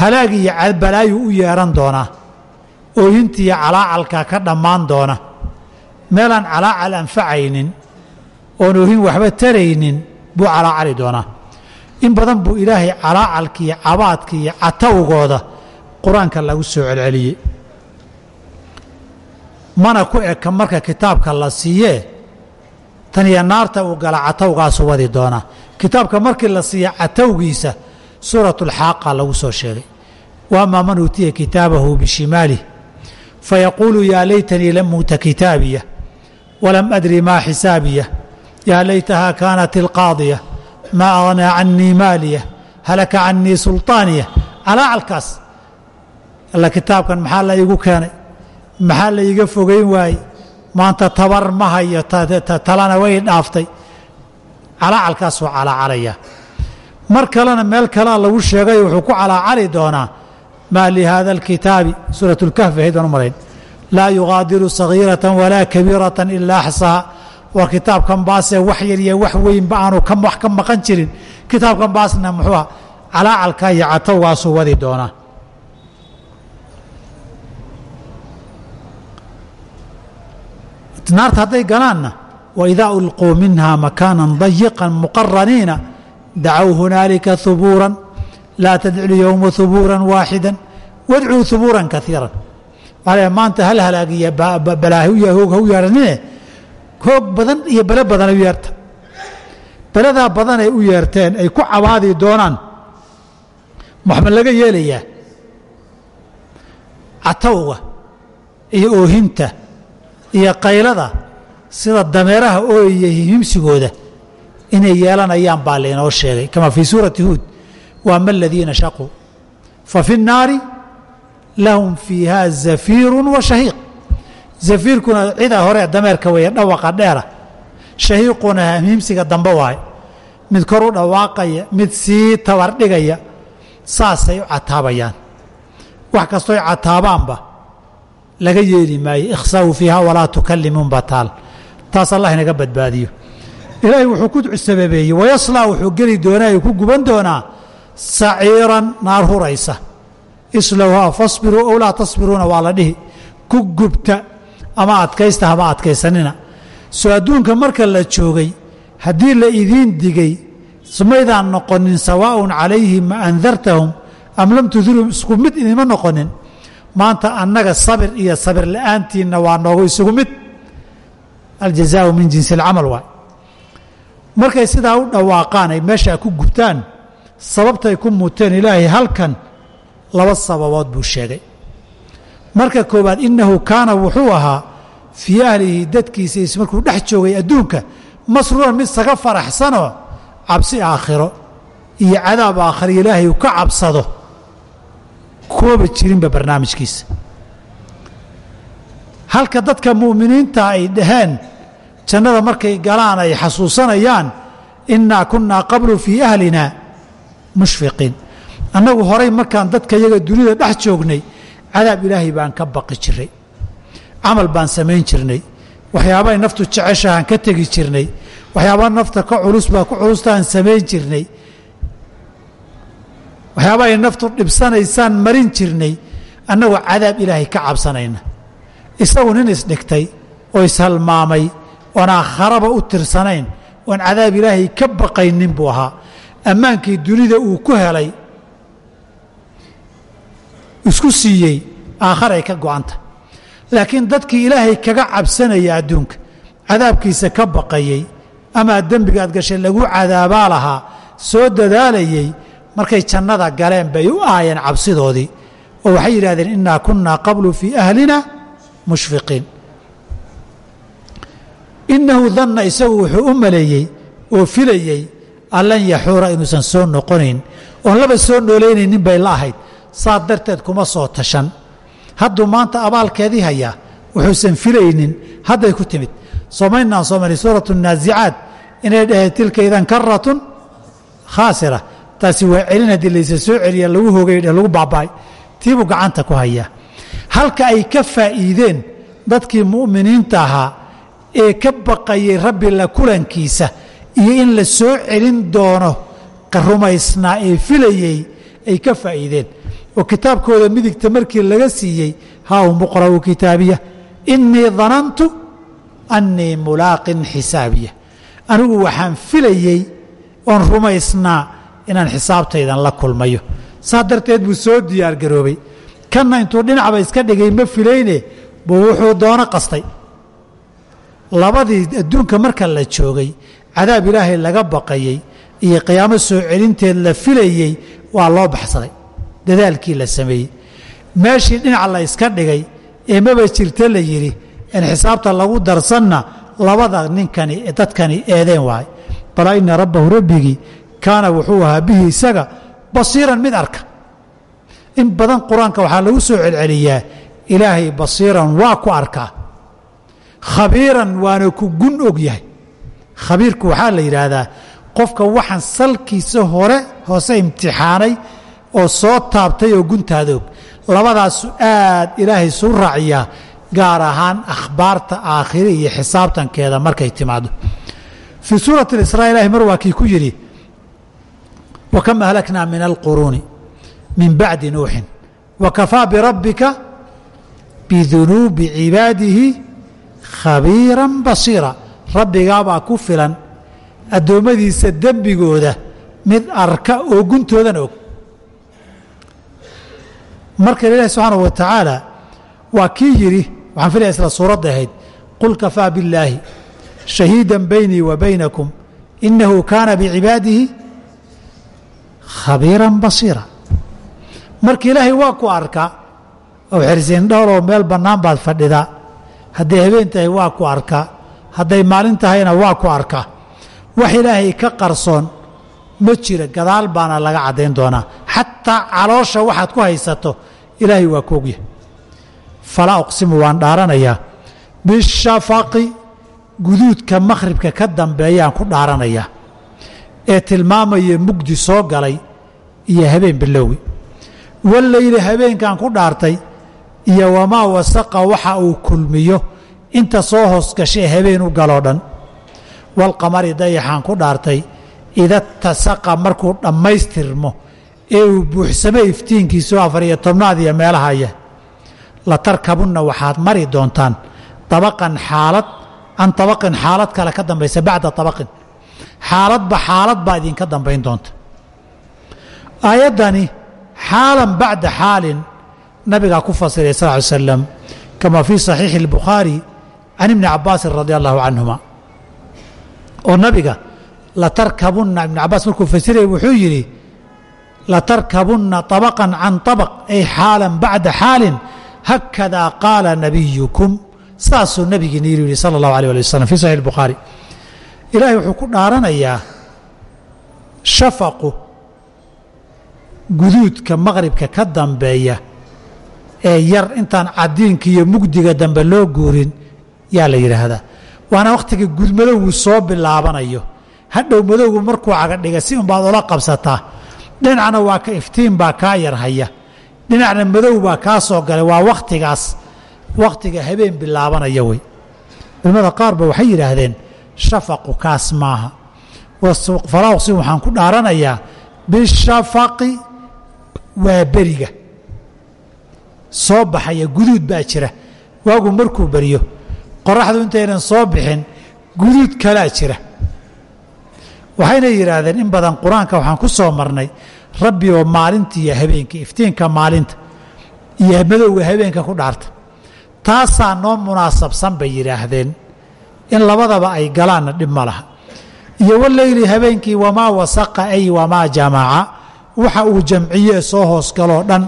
Halaag iyo balaayu u yeehan doonaa ooyintiiyo calaacalka ka dhammaan doona. Meelaan calaacal anfacaynin oon oohin waxba taraynin buu calaacali doonaa. In badan buu ilaahay calaacalka iyo cabaadka iyo catawgooda qur'aanka lagu soo celceliyey. Mana ku eka marka kitaabka la siiyee tan iyo naarta uu gala catawgaasu wadi doonaa. Kitaabka markii la siiya catawgiisa suuratulxaaqa lagu soo sheegay. Waamaa man uutiya kitaabahu bishimaalih fayaquulu yaa laytanii lam uuta kitaabiya walam adri maa xisaabiya. Yaa laytahaa kaanat ilqaadiya maa aghnaa cannii maaliya halaka cannii sulطaaniya calaacalkaas alla kitaabkan maxaa la iigu keenay? Maxaa la iiga fogeyn waayey maanta tabar ma hayo talana way dhaaftay. Calaacalkaas waa calaacalaya mar kalena meel kalea lagu sheegay wuxuu ku calaacali doonaa maa lihaada alkitaabi? Suurat اlkahfi ahayd laa yugaadiru sagiirata walaa kabiirata ilaa axsaha war kitaabkan baasee wax yar wax weynba aanu wax ka maqan jirin. Kitaabkan baasna muxuuha calaacalka iyo catowgaasuu wadi doonaa naarta hadday galaanna waidaa ulquu minha makaana dayiqan muqaraniina dacow hunaalika hubuuran laa tadcu lyowma hubuuran waaxida wadcuu hubuuran kaiiran maanta hal halaagiya balaahi hoog u yeehanine hoog badan iyo bele badan u yeerta. Beledaa badan ay u yeerteen ay ku cabaadi doonaan. Maxma laga yeelayaa catowga iyo oohinta iyo qaylada sida dameeraha ooyiyo himsigooda inay yeelanayaan baa laynoo sheegay kama fii suurati huud waama aladiina shaquu fa fi الnaari lahum fiiha zafiiru wa shahiiq. Zafiirkuna cida hore dameerka weeye dhawaqa dheera shahiiquna himsiga dambe waaye mid kor u dhawaaqaya mid sii tabardhigaya saasay u cataabayaan. Wax kastooy cataabaanba laga yeeli maayo ikhsaw fiiha walaa tukalimuun baa taas allah inaga badbaadiyo. Ilaahay wuxuu ku sababeeyey wayaslaa wuxuu geli doonaa u ku guban doonaa saciiran naar huraysa. Islowhaa fasbiruu ow laa tasbiruuna waa la dhihi. Ku gubta ama adkaysta hama adkaysanina. Soo adduunka marka la joogay haddii la idiin digay maydaan noqonin sawaaءun calayhim ma andartahum am lam tudilhum isku mid idima noqonin maanta annaga sabir iyo sabir la'aantiinna waa noogu isugu mid. Aljazaau min jinsi اlcamal waay. Markay sidaa u dhawaaqaan ay meeshaa ku gubtaan sababtay ku muteen ilaahay halkan laba sababood buu sheegay. Marka koowaad innahu kaana wuxuu ahaa fii ahlihi dadkiisa markuu dhex joogay adduunka masruuran mid saga faraxsanoo cabsi aakhiro iyo cadaab aakhiro ilaahay uu ka cabsado kumaba jirinba barnaamijkiisa. Halka dadka mu'miniinta ay dhaheen jannada markay galaan ay xasuusanayaan innaa kunnaa qablu fii ahlina mushfiqiin annagu horay markaan dadka yaga dunida dhex joognay cadaab ilaahay baan ka baqi jiray. Camal baan samayn jirnay. Waxyaabahay naftu jeceshahaan ka tegi jirnay. Waxyaabaa nafta ka culus baa ku culustaaan samayn jirnay waxyaaba ay naftu dhibsanaysaan marin jirnay annagoo cadaab ilaahay ka cabsanayna. Isagu nin isdhigtay oo ishalmaamay oon aakharaba u tirsanayn oon cadaab ilaahay ka baqaynin buu ahaa. Ammaankii dunida uu ku helay isku siiyey aakharay ka go'anta. Laakiin dadkii ilaahay kaga cabsanaya adduunka cadaabkiisa ka baqayey amaa dembigaad gashay lagu cadaabaa lahaa soo dadaalayey markay jannada galeen bay u aayeen cabsidoodii oo waxay yidhahdeen innaa kunnaa qablu fii ahlina mushfiqiin. Innahu danna isagu wuxuu u maleeyey oo filayey allan yaxuura inuusan soo noqonayn. Oon laba soo nooleynaynin bay la ahayd saa darteed kuma soo tashan. Hadduu maanta abaalkeedii hayaa wuxuusan filaynin hadday ku timid. Soomaynaan soo mari suuratu naasicaad inay dhaheen tilka idan karatun khaasira taasi waa celin haddii laysa soo celiya lagu hogay lagu baaba'ay tiibuu gacanta ku hayaa halka ay ka faa'iideen dadkii mu'miniinta ahaa ee ka baqayay rabbi la kulankiisa iyo in la soo celin doono rumaysnaa ee filayey ay ka faa'iideen. Oo kitaabkooda midigta markii laga siiyey haahum uqra'uu kitaabiya innii danantu annii mulaaqin xisaabiya anigu waxaan filayey oon rumaysnaa inaan xisaabtaydan la kulmayo. Saa darteed buu soo diyaargaroobay kanna intuu dhinacba iska dhigay ma filayne buu wuxuu doono qastay. Labadii adduunka marka la joogay cadaab ilaahay laga baqayey iyo qiyaamo soo celinteed la filayey waa loo baxsaday. Dadaalkii la sameeyey. Meeshii dhinac la iska dhigay ee maba jirta la yidhi in xisaabta lagu darsanna labada ninkani dadkani eedeen waay. Balaa ina rabbahu rabbigii kaana wuxuu ahaa bihi isaga basiiran mid arka. In badan qur'aanka waxaa lagu soo celceliyaa ilaahay basiiran waa ku arkaa khabiiran waana ku gun og yahay. Khabiirku waxaa la yidhaahdaa qofka waxaan salkiisa hore hoose imtixaanay oo soo taabtay oo guntaada og. Labadaasu aad ilaahay suu raaciyaa gaar ahaan akhbaarta aakhire iyo xisaabtankeeda markay timaado fii suurati israa ilahi mar waa kii ku yidhi wakam ahlaknaa min alquruuni? Min bacdi nuuxin. Wakafaa birabbika bidunuubi cibaadihi khabiiran basiira. Rabbigaabaa ku filan addoommadiisa dembigooda mid arka oo guntoodan og. Marka ilaahi subxaanahu wa tacaala waa kii yidhi waxaan filaya isla suuradda ahayd qul kafaa billaahi shahiida baynii wa baynakum inahu kaana bicibaadihi khabiiran basiira. Marka ilaahay waa ku arkaa oo xirsiin dhowroo meel bannaan baad fadhidaa hadday habeen tahay waa ku arkaa hadday maalin tahayna waa ku arkaa wax ilaahay ka qarsoon ma jira gadaal baana laga caddayn doonaa. Xataa caloosha waxaad ku haysato ilaahay waa ku ogyahay falaa uqsimu waan dhaaranayaa. Bishafaqi guduudka makhribka ka dambeeyaan ku dhaaranayaa ee tilmaamaya mugdi soo galay iyo habeen bilowgi. Wallayli habeenkan ku dhaartay iyo wamaa wasaqa waxa uu kulmiyo inta soo hoos gashay habeen u galoo dhan. Walqamari dayaxaan ku dhaartay ida tasaqa markuu dhammaystirmo ee uu buuxsamo iftiinkiisu afar iyo tobnaad iyo meelahaya la tarkabunna waxaad mari doontaan abaqan xaalad can abaqin xaalad kale ka dambaysa bacda abaqin xaaladba xaalad baa idinka dambayn doonta aayaddani xaalan bacda xaalin nabigaa ku fasiray sal ly slam kama fii saxiixi اlbukhaari can ibni cabaasin radi allahu canhuma oo nabiga latarkabunna ibn cabaas markuu fasiraya wuxuu yidhi latarkabunna طabaqan can طabq ay xaalan bacda xaalin hakadaa qaala nabiyukum saasuu nabigiina yihi yihi salى اllahu alيه alي waslm fi saxix اlbukhaari ilaahay wuxuu ku dhaaranayaa shafaqu guduudka maqribka ka dambeeya ee yar intaan cadiinka iyo mugdiga dambe loo guurin yaa la yidhaahdaa. Waana wakhtiga gudmadowgu soo bilaabanayo. Hadhow madowgu markuu cagadhiga si unbaad ola qabsataa. Dhinacna waa ka iftiin baa kaa yar haya. Dhinacna madow baa kaa soo galay. Waa wakhtigaas wakhtiga habeen bilaabanaya wey culimmada qaar ba waxay yidhaahdeen shafaqu kaas maaha. Falaqsi waxaan ku dhaaranayaa bishafaqi waa beriga. Soo baxaya guduud baa jira. Waagu markuu beriyo qoraxdu intaynan soo bixin guduud kalaa jira. Waxayna yidhaahdeen in badan qur'aanka waxaan ku soo marnay rabbi oo maalinta iyo habeenka iftiinka maalinta iyo madowga habeenka ku dhaarta. Taasaa noo munaasabsan bay yidhaahdeen in labadaba ay galaanna dhib ma laha. Iyo waleyli habeenkii wamaa wasaqa ay wamaa jamaca waxa uu jamciyee soo hoosgaloo dhan.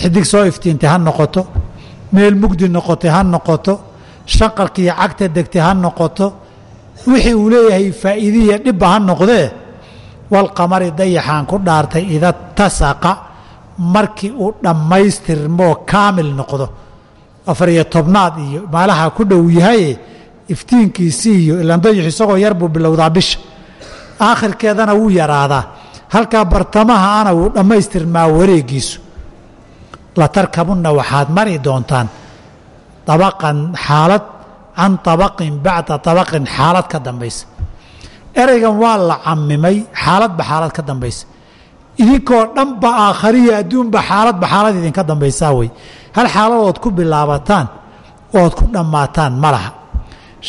Xidig soo iftiintay ha noqoto. Meel mugdi noqotay ha noqoto. Shanqarkiiyo cagta degtay ha noqoto. Wixii uu leeyahay faa'iidiya dhibba ha noqdee? Walqamari dayaxaan ku dhaartay ida tasaqa markii uu dhammaystirmoo kaamil noqdo. Afar iyo tobnaad iyo maalaha ku dhow yahaye iftiinkiisii iyo ilaan dayaxu isagoo yar buu bilowdaa bisha. Aakhirkeedana wuu yaraadaa. Halkaa bartamaha ana dhammaystirmaa wareegiisu. La tarkabunna waxaad mari doontaan abaqan xaalad can abaqin bacda abaqin xaalad ka dambaysa. Ereygan waa la camimay xaaladba xaalad ka dambaysa. Idinkoo dhanba aakhariya adduunba xaaladba xaalad idinka dambaysaa wey. Hal xaaladood ku bilaabataan ood ku dhammaataan ma laha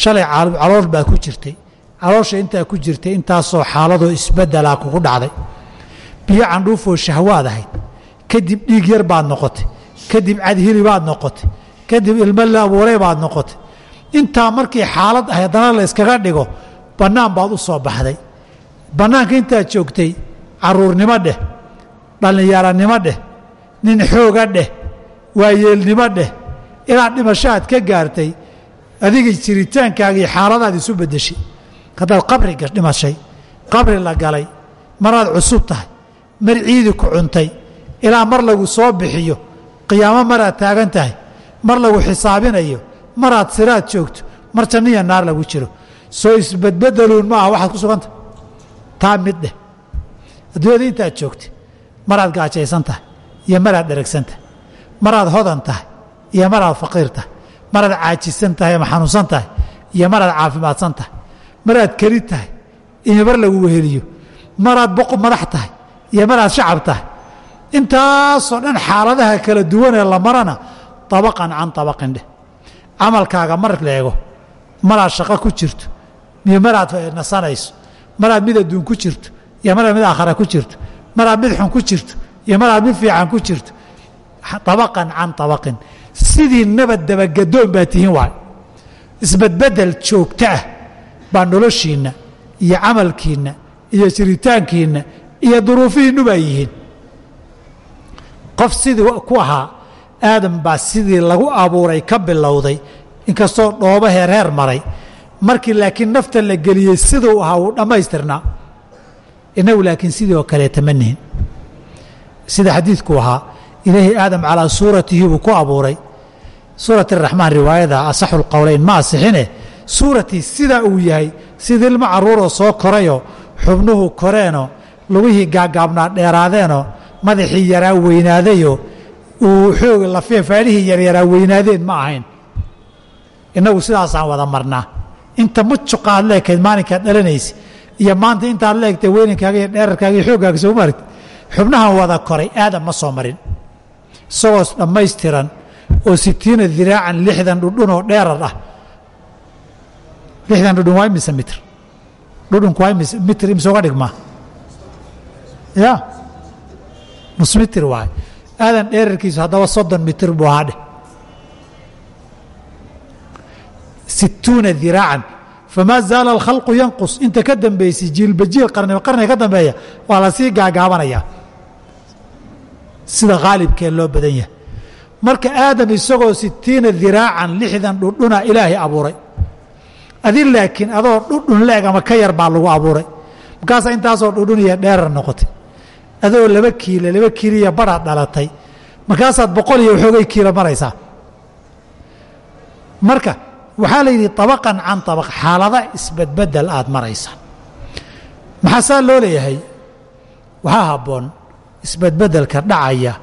shalay calool baa ku jirtay. Caloosha intaa ku jirtay intaasoo xaaladoo isbedelaa kugu dhacday. Biyo candhuufoo shahwaad ahayd. Kadib dhiig yar baad noqotay. Kadib cadhili baad noqotay. Kadib ilmo la abuuray baad noqotay. Intaa markii xaalad ah haddana la yskaga dhigo bannaan baad u soo baxday. Bannaanka intaad joogtay caruurnimo dheh dhallinyaranimo dheh nin xooga dheh waayeelnimo dheh inaad dhimasho aad ka gaartay adiga jiritaankaagii xaaladaad isu beddeshay. Haddaad qabri dhimashay qabri la galay maraad cusub tahay mar ciidi ku cuntay ilaa mar lagu soo bixiyo qiyaamo maraad taagan tahay mar lagu xisaabinayo maraad siraad joogto mar janniya naar lagu jiro. Soo isbedbedeluun ma aha waxaad ku sugantah taa mid dheh. Adduunyada intaad joogtay maraad gaajaysan tahay iyo maraad dheragsan tahay maraad hodan tahay iyo maraad faqiir tahay maraad caajisan tahay ama xanuunsan tahay iyo maraad caafimaadsan tahay maraad keli tahay iyo mar lagu weheliyo maraad boq madax tahay iyo maraad shacab tahay. Intaasoo dhan xaaladaha kala duwanee la marana abaqan can abaqin dheh. Camalkaaga mar leego maraad shaqo ku jirto iyo maraad nasanayso maraad mid adduun ku jirto iyo maraad mid aakhara ku jirto maraad mid xun ku jirto iyo maraad mid fiican ku jirto. Abaqan can abaqin sidii nabad dabagedoon baa tihiin waay. Isbedbedel joogto ah baa noloshiinna iyo camalkiinna iyo jiritaankiinna iyo duruufihiinnu baa yihiin. Qof sidii ku ahaa aadam baa sidii lagu abuuray ka bilowday inkastoo dhoobo heerheer maray. Markii laakiin nafta la geliyey siduu ahaa wuu dhammaystirnaa. Innagu laakiin sidii oo kaleeta ma nihin. Sida xadiidku ahaa ilaahi aadam calaa suuratihi buu ku abuuray suurat araxmaan riwaayada asaxu lqowleyn ma asixine suuratii sidaa uu yahay sidii ilmo carruuroo soo korayoo xubnuhu koreenoo lugihii gaagaabnaa dheeraadeenoo madaxii yaraa weynaadayoo uu xoog lafee faadhihii yaryaraa weynaadeen ma ahayn. Innagu sidaasaan wada marnaa. Inta mujuqa aad leekayd maalinkaad dhalanaysa iyo maanta intaad leegtay weynankaaga iyo dheerarkaaga iyo xooggaaga soo maaragti xubnahan wada koray aadam ma soo marin. Isagoo dhammaystiran oo sitiina diraacan lixdan dhudhunoo dheerar ah. Lixdan dhudhun waa imise mitr? Dhudhunku waa imise mitr imise uga dhigmaa ya? Nus mitir waay aadan dheerarkiisu haddaba soddon mitir buu ahaa situuna diraacan famaa zaala alkhalqu yanqus. Inta ka dambaysay jiilba jiil qarniba qarniga ka dambeeya waa la sii gaagaabanayaa sida khaalibkee loo badan yahay marka aadam isagoo sitiina diraacan lixdan dhudhuna ilaahay abuuray. Adi laakiin adoo dhudhun leeg ama ka yar baa lagu abuuray. Markaasaa intaasoo dhudhun iyo dheerar noqotay. Adoo laba kiile laba kiiliya badhaad dhalatay. Markaasaad boqol iyo waxoogay kiilo maraysaa. Marka waxaa la yidhi abaqan can abaq xaalada isbedbedel aad maraysa maxaa saa loo leeyahay? Waxaa habboon isbedbedelka dhacaya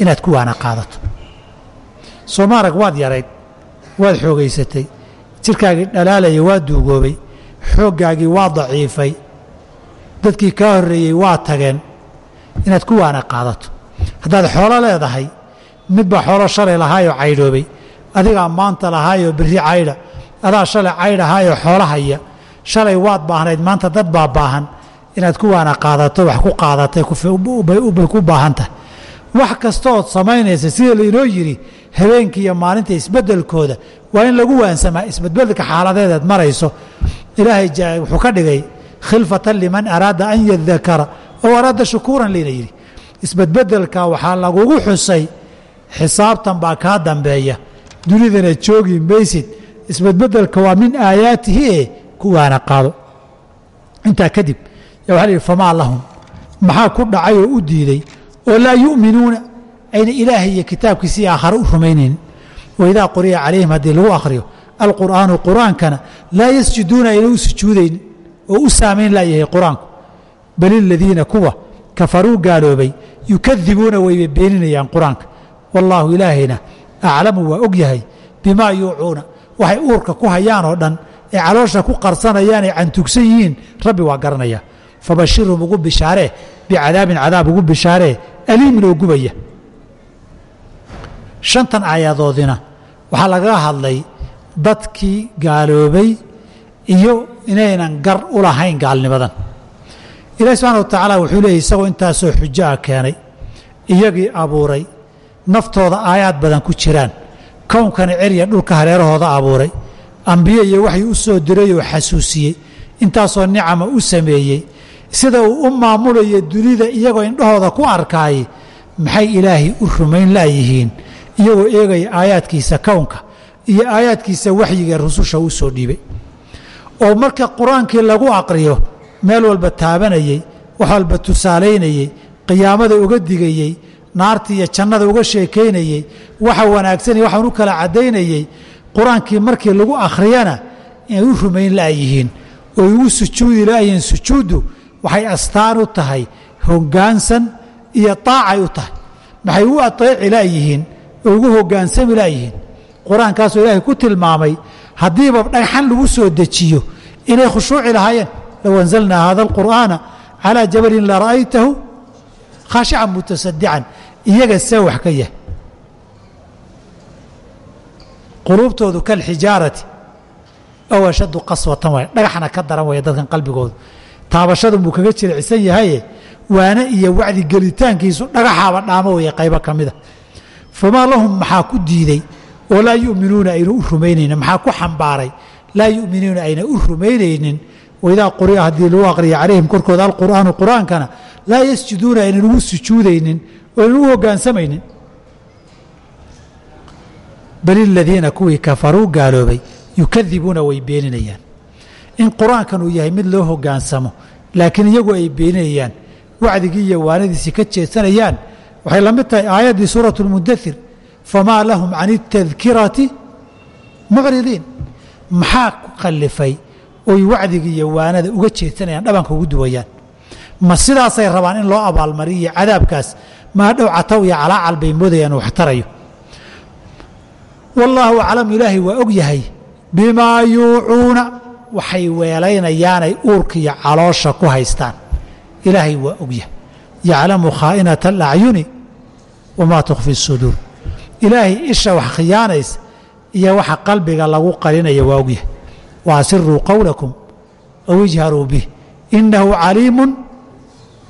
inaad ku waana qaadato soomaarag waad yarayd waad xoogaysatay jirkaagii dhalaalaya waa duugoobay xooggaagii waa daciifay dadkii kaa horreeyey waa tageen inaad ku waana qaadato. Haddaad xoolo leedahay midbaa xoolo shalay lahaayoo caydhoobay adigaa maanta lahaayoo berri caydha adaa shalay caydhahaayoo xoolo haya shalay waad baahnayd maanta dad baa baahan inaad ku waana qaadato wax ku qaadatay bay ku baahan tahay. Wax kasta ood samaynaysa sida lainoo yidhi habeenkii iyo maalinta isbeddelkooda waa in lagu waansamaa isbedbedelka xaaladeedaad marayso. Ilaahay wuxuu ka dhigay khilfatan liman araada an yadakara ow araada shukuuran layna yidhi. Isbedbedelka waxaa lagugu xusay xisaabtan baa kaa dambeeya. Dunidana joogi maysid isbedbedelka waa min aayaatihi e ku waana qaado. Intaa kadib yaa waxa la yidhi famaa lahum. Maxaa ku dhacay oo u diiday? Oo laa yu'minuuna ayna ilaahay iyo kitaabkiisii aakhare u rumaynaynin waidaa quri'a calayhim haddii lagu akhriyo alqur'aanu qur'aankana laa yasjuduuna ayna u sujuudaynin oo u saamayn laayahay qur'aanku. Bal iladiina kuwa kafaruu gaaloobay yukadibuuna wayba beeninayaan qur'aanka. Wallaahu ilaahayna aclamu waa og yahay bimaa yuucuuna. Waxay uurka ku hayaan oo dhan ee caloosha ku qarsanayaan ee cantugsan yihiin rabbi waa garanaya. Fabashirhum ugu bishaaree bicadaabin cadaab ugu bishaaree aliimin oo gubaya shantan aayadoodina. Waxaa lagaga hadlay dadkii gaaloobay iyo inaynan gar u lahayn gaalnimadan. Ilahi subxana wa tacaala wuxuu leeyay isagoo intaasoo xujo ah keenay iyagii abuuray naftooda aayaad badan ku jiraan kownkana cerya dhulka hareerahooda abuuray ambiye iyo waxay u soo diray oo xasuusiyey intaasoo nicama u sameeyey sida uu u maamulayo dunida iyagoo indhahooda ku arkaayay maxay ilaahay u rumayn laayihiin iyagoo eegaya aayaadkiisa kownka iyo aayaadkiisa waxyiga rususha u soo dhiibay. oo marka qur'aankii lagu aqriyo meel walba taabanayey wax walba tusaalaynayey qiyaamada uga digayey naarta iyo jannada uga sheekaynayey waxa wanaagsan iyo waxaan u kala caddaynayey qur'aankii markii lagu akhriyana inay u rumayn la'yihiin oo igu sujuudi la'yihiin sujuuddu waxay astaan u tahay hoggaansan iyo taacay u tahay. Maxay u ateeci la'yihiin ugu hoggaansami la'yihiin qur'aankaasoo ilaahay ku tilmaamay haddiiba dhagxan lagu soo dejiyo inay khushuuci lahaayeen low anzalnaa hada alqur'aana calaa jabalin lara'aytahu khaashican mutasadican iyaga see wax ka yahay quluubtoodu kalxijaarati ow ashaddu qaswatan waay. Dhagaxna ka daran waya dadkan qalbigoodu. Taabashadu buu kaga jiricsan yahaye waane iyo wacdi gelitaankiisu dhagaxaaba dhaamo waya qaybo ka mida famaa lahum maxaa ku diiday oo laa yu'minuuna ayna u rumaynaynin maxaa ku xambaaray laa yu'minuuna ayna u rumaynaynin waidaa quri'a haddii lagu aqriya calayhim korkooda alqur'aanu qur'aankana laa yasjuduuna aynan ugu sujuudaynin oo u hoggaansamaynin bal iladiina kuwii kafaruu gaaloobay yukadibuuna way beeninayaan. In qur'aankan uu yahay mid loo hoggaansamo laakiin iyagu ay beeninayaan wacdigii iyo waanadiisii ka jeedsanayaan waxay la mid tahay aayaddii suuratu lmudathir famaa lahum can اtadkirati mucridiin. Maxaa ku kallifay oy wacdigii iyo waanada uga jeedsanayaan dhabanka ugu duwayaan? Ma sidaasay rabaan in loo abaalmariyo cadaabkaas? Maa dhow cataw iyo calaacal bay moodayaan wax tarayo wallaahu aclamu ilaahay waa og yahay bimaa yuucuuna waxay weelaynayaanay uurka iyo caloosha ku haystaan. Ilaahay waa og yahay. Yaclamu khaa'inata alacyuni wamaa tukhfi suduur ilaahay isha wax khiyaanaysa iyo waxa qalbiga lagu qarinaya waa og yahay wa asiruu qowlakum aw ijharuu bih innahu caliimun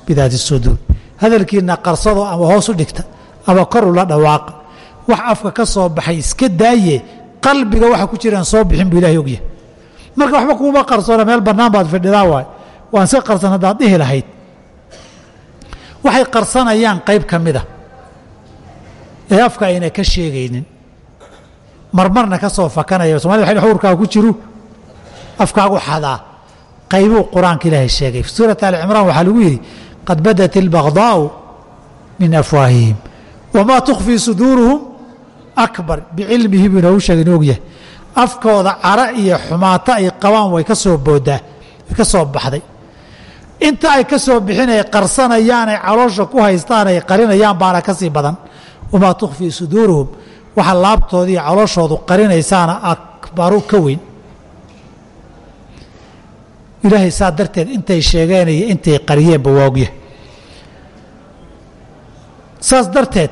bidaati suduur hadalkiinna qarsado ama hoos u dhigta ama kor ula dhawaaqa wax afka ka soo baxay iska daaye qalbiga waxa ku jiraan soo bixin buu ilahay ogyahay marka waxba kuuma qarsoona meel bannaan baad fadhidaa waay waan si qarsan haddaad dhihi lahayd waxay qarsanayaan qayb ka mida ee afka ayna ka sheegaynin. Marmarna ka soo fakanaya somalida waxay xurkaa ku jiru afkaagu xadaa qaybuu qur'aanka ilaahay sheegay. Suurat ali cimraan waxaa lagu yidhi qad badat ilbagdaa'u min afwaahihim wamaa tukhfii suduuruhum akbar. Bicilmihi buu inoogu sheegay inuu ogyahay. Afkooda cara iyo xumaato ay qabaan way ka way ka soo baxday. Inta ay ka bixin ay qarsanayaan ay caloosha ku haystaan ay qarinayaan baana ka badan wamaa tukhfii suduuruhum waxa laabtooda iyo calooshoodu qarinaysaana akbaru ka weyn ilaahay saa darteed intay sheegeen iyo intay qariyeenba waa ogyahay saas darteed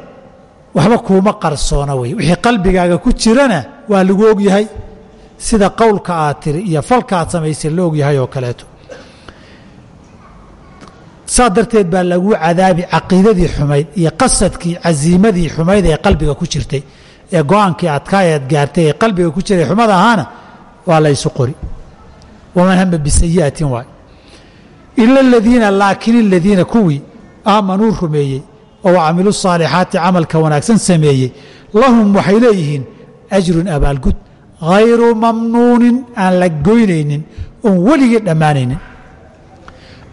waxba kuuma qarsoona wey wixii qalbigaaga ku jirana waa lagu ogyahay sida qowlka aad tiri iyo falka aad samaysay la ogyahay oo kaleeto saa darteed baa lagu cadaabi caqiidadii xumayd iyo qasadkii casiimadii xumayd ee qalbiga ku jirtay ee go'aankii adkaayaad gaartay ee qalbiga ku jiray xumada ahaana waa la ysu qori. Waman hama bisayi'atin waay. Ila aladiina laakin aladiina kuwii aamanuu rumeeyey oo camiluu saalixaati camalka wanaagsan sameeyey lahum waxay leeyihiin ajrun abaalgud hayru mamnuunin aan la goynaynin oon weligii dhammaanaynin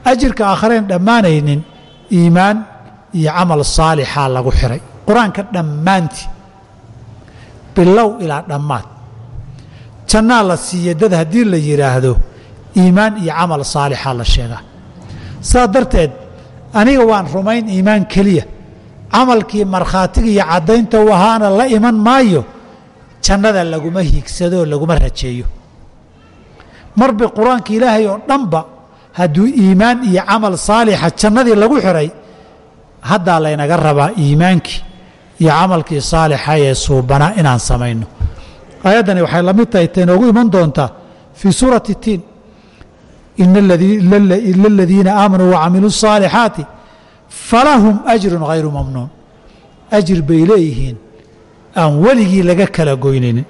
ajirka aakharayn dhammaanaynin iimaan iyo camal saalixaa lagu xiray. Qur'aanka dhammaantii bilow ilaa dhammaad. Jannaa la siiya dad haddii la yidhaahdo iimaan iyo camal saalixaa la sheegaa saa darteed aniga waan rumayn iimaan keliya. Camalkii markhaatiga iyo caddaynta u ahaana la iman maayo jannada laguma hiigsadoo laguma rajeeyo. Marbi qur'aanka ilaahay oo dhanba hadduu iimaan iyo camal saalixa jannadii lagu xiray haddaa laynaga rabaa iimaankii iyo camalkii saalixa ee suubanaa inaan samayno aayaddani waxay la mid tahay ta inoogu iman doontaa fii suurati tiin ila aladiina aamanuu wacamiluu الصaalixaati falahum ajru hayru mamnuun ajir bay leeyihiin aan weligii laga kala goynaynin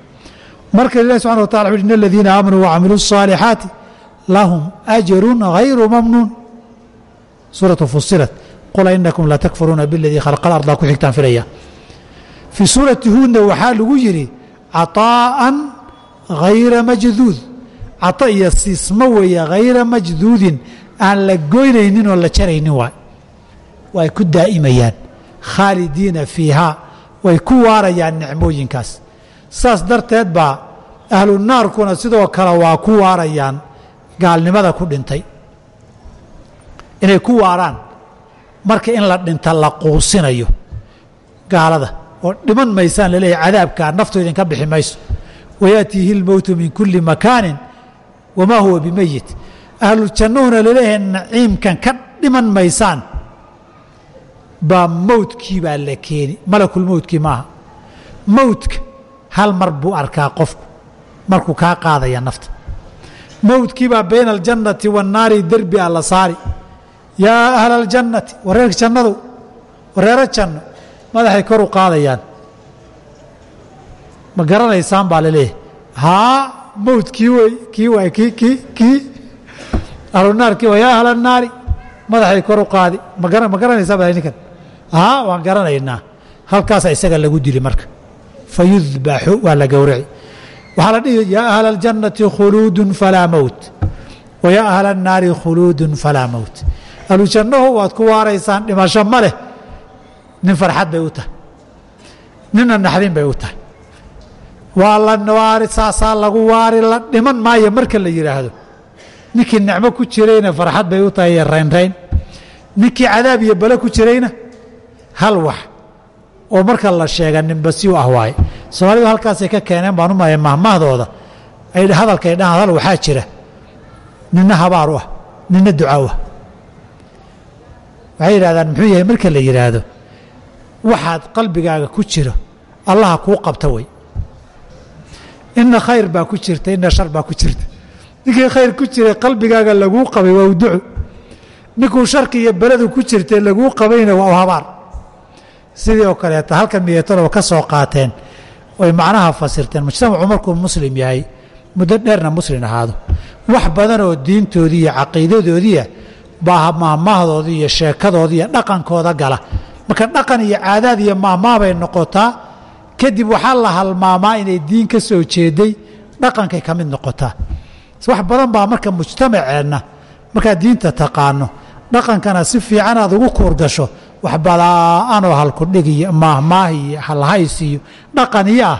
marka ilahi subxana wa tala wuxu in aladiina aamanuu wacamiluu الصaalixaati lahum ajru hayru mamnuun suuratu fusilat qul inakum la takfuruuna biladii khalq alarda ku xigtaan filaya. Fii suurati huudna waxaa lagu yidhi caطaa'an hayra majduud. Cato iyo siismo weeye hayra majduudin aan la goynaynin oo la jaraynin waay. Way ku daa'imayaan khaalidiina fiihaa way ku waarayaan nicmooyinkaas. Saas darteed baa ahlu sidoo kale waa ku waarayaan gaalnimada ku dhintay. Inay ku waaraan marka in la dhinta la quusinayo gaalada oo dhiman maysaan la leeyahay cadaabkaa naftu idinka bixi mayso. Wayaatiihi اlmowtu min kuli makaanin wamaa huwa bimeyit ahluljannahuna la leeyahay naciimkan ka dhiman maysaan baa mowdkii baa la keeni malakulmowdkii maaha. Mowdka hal mar buu arkaa qofku markuu kaa qaadaya nafta mowdkii baa bayna aljannati waannaari derbi a la saari. Yaa ahla aljannati wareerka jannadu wareero janno madaxay kor u qaadayaan. Ma garanaysaan baa la leeyahay haa mowd wey kii waay kii kii kii ahlunaarkii waa yaa ahla naari madaxay kor u qaadi. Ma garanaysaa baa ninkan. Haa waan garanaynaa. Halkaasaa isaga lagu dili marka. Fayudbaxu waa la gowraci waxaa la dhihi yaa ahla aljannati khuluudun falaa mowt wa yaa ahla annaari khuluudun falaa mowt ahlujannahu waad ku waaraysaan dhimasho ma leh. Nin farxad bay u tahay. Ninna naxdin bay u tahay. Waa la waari saasaa lagu waari la dhiman maayo marka la yidhaahdo ninkii nicmo ku jirayna farxad bay u tahay iyo raynrayn ninkii cadaab iyo bale ku jirayna hal wax. Oo marka la sheega ninbasi u ah waaye soomaalidu halkaasay ka keeneen baan u malaya mahmahdooda ay hadalkay dhahaan hadal waxaa jira. Nina habaar ah nina duca u ah waxay yidhahdaan muxuu yahay marka la yidhaahdo waxaad qalbigaaga ku jiro allaha kuu qabta wey ina khayr baa ku jirta ina shar baa ku jirta. Ninkii khayr ku jiray qalbigaaga laguu qabay waa uduco ninkuu sharki iyo beladu ku jirtay laguu qabayna waa u habaar. Sidii oo kaleeta halkan miyatanoo ka soo qaateen way macnaha fasirteen. Mujtamacu markuu muslim yahay muddo dheerna muslim ahaado. Wax badan oo diintoodii iyo caqiidadoodiia baa mahmaahdoodii iyo sheekadoodii iyo dhaqankooda gala. Marka dhaqan iyo caadaad iyo mahmaah bay noqotaa kadib waxaa la halmaamaa inay diin ka soo jeeday dhaqankay ka mid noqotaa. Wax badan baa marka mujtamaceenna markaad diinta taqaano dhaqankana si fiican aad ugu kuurgasho wax badaa'anoo halkudhig iyo maahmaah iyo halhays iyo dhaqan ah.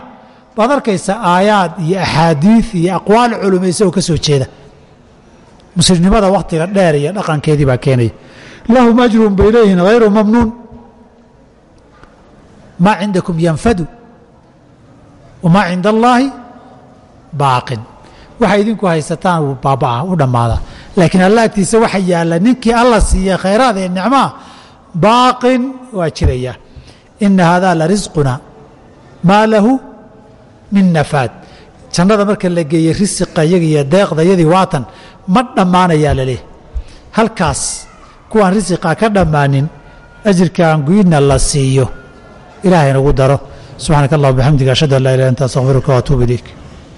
Baad arkaysa aayaad iyo axaadiid iyo aqwaal culumaysa oo ka soo jeeda. Muslimnimada wakhtiga dheer iyo dhaqankeedii baa keenaya. Lahum ajrun bay leeyihiin hayru mamnuun. Maa cindakum yanfadu wamaa cinda allaahi baaqin. Waxay idinku haysataan baabaa u dhammaadaa. Laakiin alla agtiisa waxa yaalla ninkii alla siiya khayraad ee nicmaa baaqin waa jirayaa ina haadaa la risquna maa lahu min nafaad. Jannada marka la geeyey risiqa yaga iyo deeqdayadii waatan ma dhammaanayaa laleeyahy halkaas kuwaan risiqaa ka dhammaanin ajirkaan guyidna la siiyo. Ilaahay nagu daro. Subxaanaka allah bxamdiga ashhadu an laa ilah anta astaqfiruka waatuub ilayk